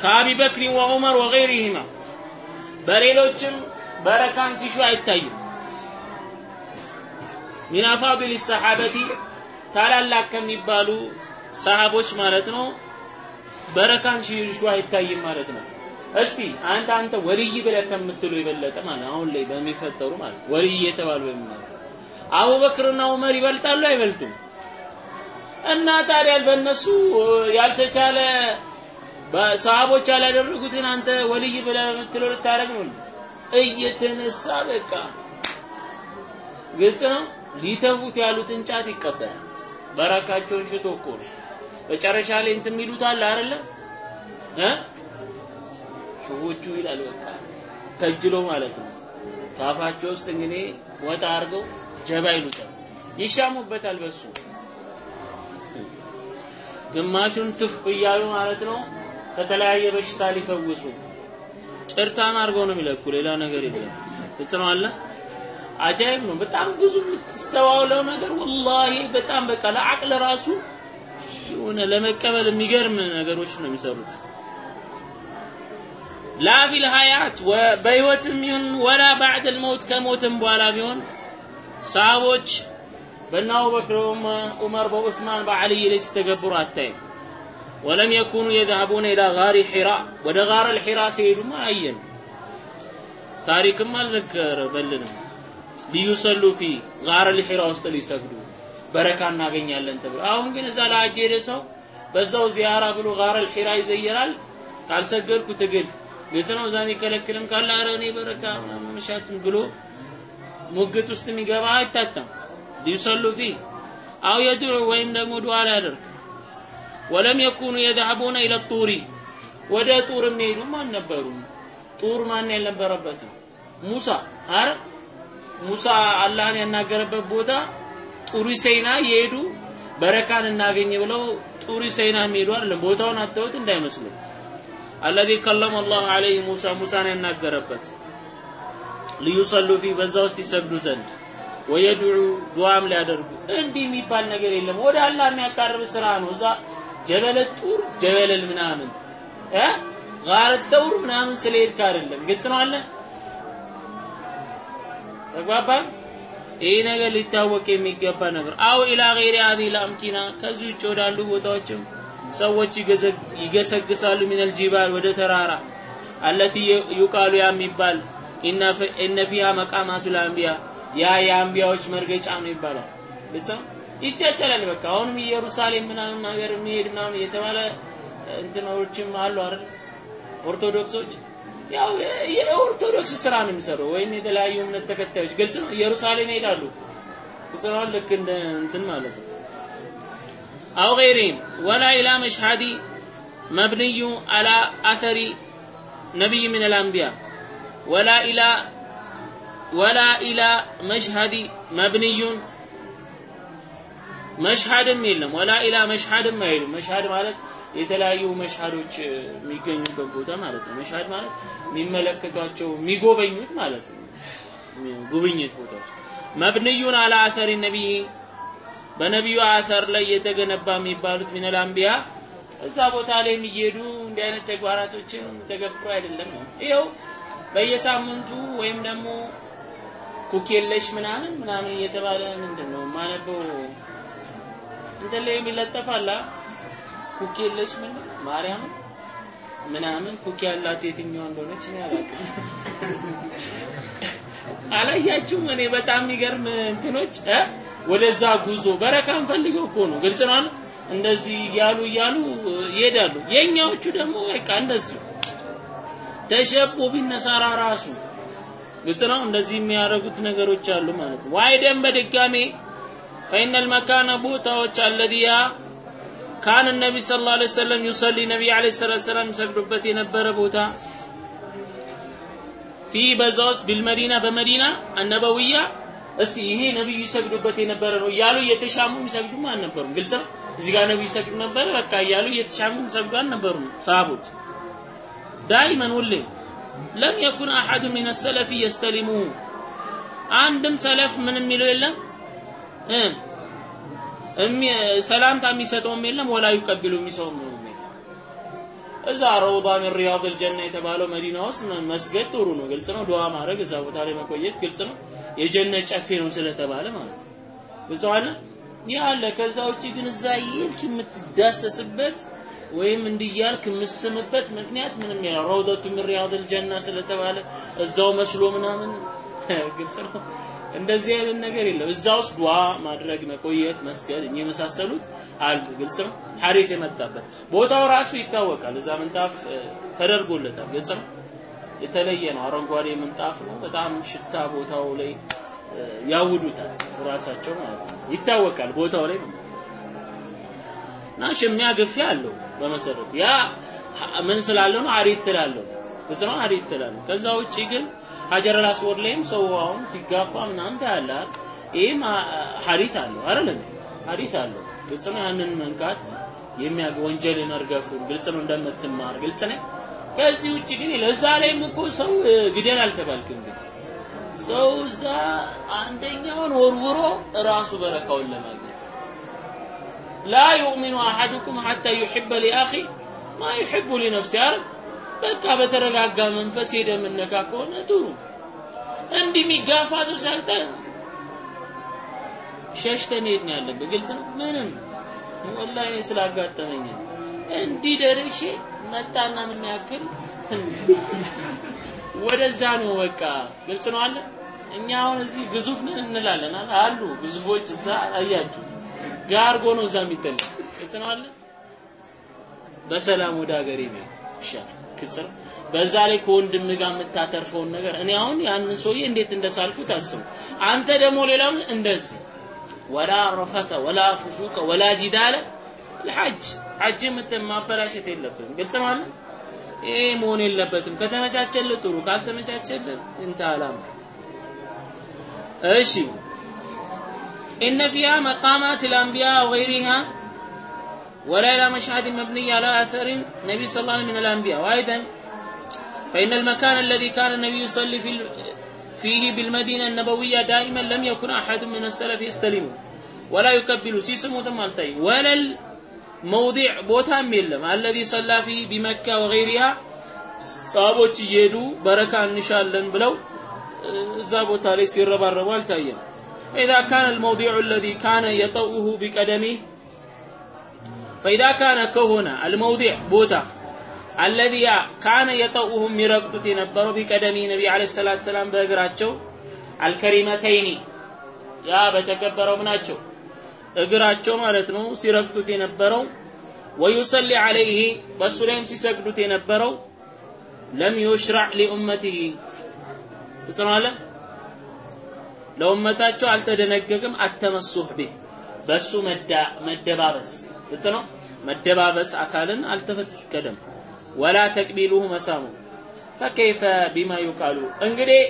ከአቢ በክር ወዑመር ወገይሪሂማ በሌሎችም በረካን ሲሹ አይታዩም ሚን ሰሓበቲ ታላላቅ ከሚባሉ ሰሃቦች ማለት ነው በረካን ሲሹ አይታይም ማለት ነው እስቲ አንተ አንተ ወልይ ብለህ ከምትሉ የበለጠ ማለት አሁን ላይ በሚፈጠሩ ማለት ወልይ የተባሉ በሚመጡ አቡበክርና ዑመር ይበልጣሉ አይበልጡም? እና ታዲያ በእነሱ ያልተቻለ ሰሃቦች ያላደረጉትን አንተ ወልይ ብለህ በምትለው ልታደርግ ነው? እየተነሳ በቃ ግልጽ ነው። ሊተዉት ያሉትን ጫት ይቀበላል። በረካቸውን ሽቶ እኮ መጨረሻ ላይ እንትን የሚሉታል አይደለ? እ ሹዎቹ ይላል በቃ። ከጅሎ ማለት ነው። ካፋቸው ውስጥ እንግዲህ ወጣ አድርገው ጀባ ይሉታል። ይሻሙበታል በሱ። ግማሹን ትፍ እያሉ ማለት ነው ከተለያየ በሽታ ሊፈውሱ። ጭርታን አድርገው ነው የሚለኩ ሌላ ነገር የለም። ግልጽ አጃይብ ነው። በጣም ብዙ የምትስተዋውለው ነገር ወላሂ በጣም በቃ ለአቅል ራሱ የሆነ ለመቀበል የሚገርም ነገሮች ነው የሚሰሩት ላፊል ሀያት በህይወትም ይሁን ወላ ባዕደል መውት ከሞትም በኋላ ቢሆን ሰሃቦች በእነ አቡበክር ዑመር በዑስማን በዓልይ ላይ ሲተገብሩ አታይም። ወለም የኩኑ የዛሀቡነ ኢላ ጋሪ ሒራ ወደ ጋር ልሒራ ሲሄዱም አየን። ታሪክም አልዘገበልንም። ሊዩሰሉ ፊ ጋር ልሒራ ውስጥ ሊሰግዱ በረካ እናገኛለን ተብሎ አሁን ግን እዛ ላይ ሄደ ሰው በዛው ዚያራ ብሎ ጋር ልሒራ ይዘየራል። ካልሰገድኩ ትግል ግልጽ ነው። እዛ የሚከለክልም ካለ አረ እኔ በረካ ምናምን እሻትን ብሎ ሙግት ውስጥ የሚገባ አይታጣም። ሊሰሉ ፊ አው የድዑ ወይም ደግሞ ዱዓ ሊያደርግ ወለም የኩኑ የድዕቡነ ኢለ ጡሪ ወደ ጡር የሚሄዱም አልነበሩም። ጡር ማን ያልነበረበትም ሙሳ አረ ሙሳ አላህን ያናገረበት ቦታ ጡሪ ሰይና የሄዱ በረካን እናገኝ ብለው ጡሪ ሰይና የሚሄዱ አይደለም። ቦታውን አተውት እንዳይመስልም አለዚ ከለመ አላሁ ዐለይሂ ሙሳ ሙሳን ያናገረበት ሊዩሰሉ ፊ በዛ ውስጥ ይሰግዱ ዘንድ ወየድዑ ዱዓም ሊያደርጉ። እንዲህ የሚባል ነገር የለም። ወደ አላህ የሚያቃርብ ስራ ነው። እዛ ጀበለ ጡር ጀበለል ምናምን እ? ጋር ተውር ምናምን ስለሄድክ አይደለም። ግልጽ ነው አለ? ተግባባ ይህ ነገር ሊታወቅ የሚገባ ነገር። አው ኢላ ገይሪ ሀዚህ ልአምኪና ከዚህ ውጭ ወዳሉ ቦታዎችም ሰዎች ይገሰግሳሉ ሚነል ጂባል ወደ ተራራ አለቲ ዩቃሉ ያ የሚባል ኢነ ፊሃ መቃማቱ ልአንቢያ ያ የአንቢያዎች መርገጫ ነው ይባላል። ግልጽ ይቻቻላል በቃ። አሁንም ኢየሩሳሌም ምናምን ነገር የሚሄድ ምናምን የተባለ እንትኖችም አሉ አይደል? ኦርቶዶክሶች? ያው የኦርቶዶክስ ስራ ነው የሚሰሩ ወይም የተለያዩ እምነት ተከታዮች። ግልጽ ነው። ኢየሩሳሌም ይሄዳሉ። ግልጽ ነው። ልክ እንደ እንትን ማለት ነው አው ገይሪም ወላ ኢላ መሽሃዲ መብንዩ አላ አተሪ ነቢይ ምን አልአንቢያ። ወላ ኢላ ወላ ኢላ መሽሃዲ መብንዩን መሽሃድም የለም። ወላ ኢላ መሽሃድም አይሉም መሽሃድ ማለት የተለያዩ መሽሃዶች የሚገኙበት ቦታ ማለት ነው። መሽሃድ ማለት የሚመለከቷቸው የሚጎበኙት ማለት ነው። ጉብኝት ቦታዎች። መብንዩን አላ አሰሪ ነቢይ በነቢዩ አሰር ላይ የተገነባ የሚባሉት ሚነል አንቢያ እዛ ቦታ ላይ የሚሄዱ እንዲህ አይነት ተግባራቶችን ተገብሮ አይደለም ይኸው በየሳምንቱ ወይም ደግሞ ኩክ ምናምን ምናምን እየተባለ ምንድን ነው ማነበው እንትን ላይ የሚለጠፋላ ኩክ ምን ማርያም ምናምን ኩክ ያላት የትኛው እንደሆነች እኔ አላውቅም። አላያችሁም? እኔ በጣም የሚገርም እንትኖች ወደዛ ጉዞ በረካን ፈልገው እኮ ነው። ግልጽ ነው። እንደዚህ እያሉ እያሉ ይሄዳሉ። የኛዎቹ ደግሞ በቃ እንደዚሁ ተሸቦ ቢነሳራ ራሱ ግልጽ ነው። እንደዚህ የሚያደርጉት ነገሮች አሉ ማለት ነው። ዋይደን በድጋሜ ፈይነል መካነ ቦታዎች አለዚያ ካን ነቢ ስ ላ ሰለም ዩሰሊ ነቢ ለ ሰላት ሰላም ይሰግዱበት የነበረ ቦታ ፊ በዛ ውስጥ ቢልመዲና በመዲና አነበውያ እስቲ ይሄ ነብዩ ይሰግዱበት የነበረ ነው እያሉ እየተሻሙ የሚሰግዱም አልነበሩም። ግልጽ ነው። እዚህ ጋር ነብዩ ይሰግዱ ነበር በቃ እያሉ እየተሻሙ የሚሰግዱ አልነበሩም ሰሃቦች። ዳይመን ሁሌ ለም የኩን አሐዱ ሚን ሰለፊ የስተሊሙሁ አንድም ሰለፍ ምን የሚለው የለም ሰላምታ የሚሰጠውም የለም ወላ ይቀቢሉ የሚሰውም እዛ روضة من رياض الجنة የተባለው መዲና ውስጥ መስገድ ጥሩ ነው፣ ግልጽ ነው። ዱዓ ማድረግ እዛ ቦታ ላይ መቆየት ግልጽ ነው። የጀነት ጨፌ ነው ስለተባለ ማለት ነው። ግልጽ አለ ያለ። ከዛ ውጪ ግን እዛ ይልክ የምትዳሰስበት ወይም እንዲያልክ የምስምበት ምክንያት ምንም የለም። روضة من رياض الجنة ስለተባለ እዛው መስሎ ምናምን ግልጽ ነው። እንደዚህ አይነት ነገር የለም። እዛ ውስጥ ዱዓ ማድረግ፣ መቆየት፣ መስገድ የመሳሰሉት አሉ። ግልጽ ነው። ሐሪፍ የመጣበት ቦታው ራሱ ይታወቃል። እዛ ምንጣፍ ተደርጎለታል። ግልጽ ነው። የተለየ ነው። አረንጓዴ ምንጣፍ ነው። በጣም ሽታ ቦታው ላይ ያውዱታል ራሳቸው ማለት ነው። ይታወቃል ቦታው ላይ ማለት ሽሚያ ግፊያ አለው በመሰረቱ ያ ምን ስላለው ነው? ሐሪፍ ስላለው ግልጽ ነው። ሐሪፍ ስላለው ከዛ ውጪ ግን ሀጀር አስወድ ላይም ሰው አሁን ሲጋፋ ምናምን ታያለህ። ይህም ሐዲስ አለው አይደለም? ሐዲስ አለው። ግልጽ ነው። ያንን መንካት የሚያገ ወንጀል መርገፉን ግልጽ ነው እንደምትማር ግልጽ ነው። ከዚህ ውጭ ግን ለዛ ላይም እኮ ሰው ግደል አልተባልክም። ግን ሰው እዛ አንደኛውን ወርውሮ ራሱ በረካውን ለማግኘት ላ ዩእሚኑ አሐዱኩም ሐታ ዩሕበ ሊአኺ ማ ዩሕቡ ሊነፍሲ አይደል? በቃ በተረጋጋ መንፈስ ሄደ የምነካ ከሆነ ጥሩ። እንዲህ የሚጋፋ ሰው ሳይተ ሸሽተ መሄድ ነው ያለብህ። ግልጽ ነው። ምንም ወላሂ ስላጋጠመኝ እንዲህ ደርሼ መጣና ምን ያክል ወደዛ ነው በቃ ግልጽ ነው አለ። እኛ አሁን እዚህ ግዙፍ ነን እንላለን አሉ ግዙፎች እዛ አያችሁ ጋርጎ ነው እዛ የሚጠላ ግልጽ ነው አለ። በሰላም ወደ ሀገሬ ነው ይሻላል። ግልጽ ነው። በዛ ላይ ከወንድም ጋር የምታተርፈውን ነገር እኔ አሁን ያንን ሰውዬ እንዴት እንደሳልኩት አስቡ። አንተ ደግሞ ሌላው እንደዚህ ወላ ረፈተ ወላ ፉሱቀ ወላ ጂዳለ ለሐጅ ሐጅ ማበላሸት የለብንም። ግልጽ ነው አለ። ይሄ መሆን የለበትም። ከተመቻቸልህ ጥሩ፣ ካልተመቻቸልህ እንተ አላም እሺ إن فيها مقامات الأنبياء وغيرها ولا إلى مشهد مبني على أثر النبي صلى الله عليه وسلم من الأنبياء وأيضا فإن المكان الذي كان النبي يصلي في فيه بالمدينة النبوية دائما لم يكن أحد من السلف يستلمه ولا يكبل سيسمو تمالتي ولا الموضع بوታም የለም الذي صلى فيه بمكة وغيرها صحابዎች يدو بركة እንሻለን ብለው እዛ ቦታ ላይ ሲረባረቡ فإذا كان الموضع الذي كان يطؤه بقدمه فإذا كان كهنا الموضع بوتا. አለዚ ካነ የጠኡሁ የሚረግጡት የነበረው ቢቀደሚ ነቢ አለ ሰላት ሰላም በእግራቸው አልከሪመተይኒ ያ በተከበረው ምናቸው እግራቸው ማለት ነው ሲረግጡት የነበረው ወዩሰሊ አለይህ በእሱ ላይም ሲሰግዱት የነበረው ለም ዩሽራዕ ሊኡመትህ ትጽናለ ለኡመታቸው አልተደነገግም አተመሱህ ቢህ በእሱ መዳባበስ ግልጽ ነው መደባበስ አካልን አልተፈቀደም ወላ ተቅቢሉሁ መሳሙ። ፈከይፈ ቢማ ዩቃሉ። እንግዲህ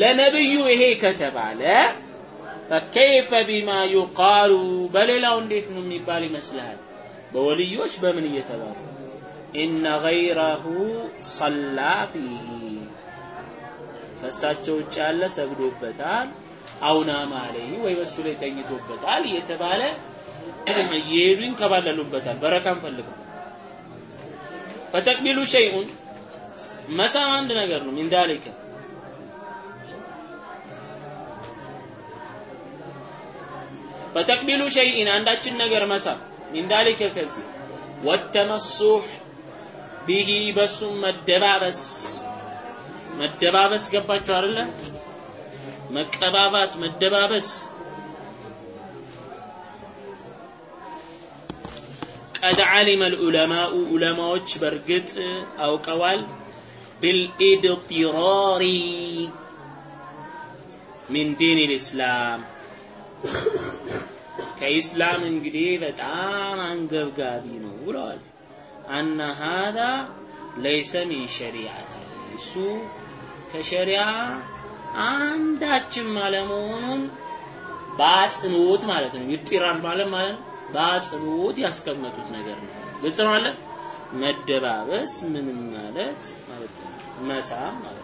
ለነብዩ ይሄ ከተባለ ፈከይፈ ቢማ ዩቃሉ በሌላው እንዴት ነው የሚባል ይመስልሃል? በወልዮች በምን እየተባሉ? ኢነ ገይረሁ ሰላ ፊህ ከእሳቸው ውጭ ያለ ሰግዶበታል አውናማ አለይህ ወይ በሱ ላይ ተኝቶበታል እየተባለ እየሄዱ ይንከባለሉበታል በረካም ፈልገው ፈተቅቢሉ ሸይኡን መሳም አንድ ነገር ነው። ሚን ዳሊከ ፈተቅቢሉ ሸይኢን አንዳችን ነገር መሳም ሚን ዳሊከ ከዚህ ወተመሱህ ቢሂ በሱም መደባበስ መደባበስ ገባችሁ አይደለ? መቀባባት መደባበስ ቀድ ዓሊመ ልዑለማኡ ዑለማዎች በእርግጥ አውቀዋል። ቢልኢድጢራሪ ሚን ዲን ልእስላም ከኢስላም እንግዲህ በጣም አንገብጋቢ ነው ብለዋል። አነ ሃዛ ለይሰ ሚን ሸሪዓት። እሱ ከሸሪያ አንዳችም አለመሆኑን በአጽንኦት ማለት ነው። ይጢራር ማለት ማለት ነው። በአጽንኦት ያስቀመጡት ነገር ነው። ግልጽ ነው አለ መደባበስ ምንም ማለት ማለት ነው። መሳም ማለት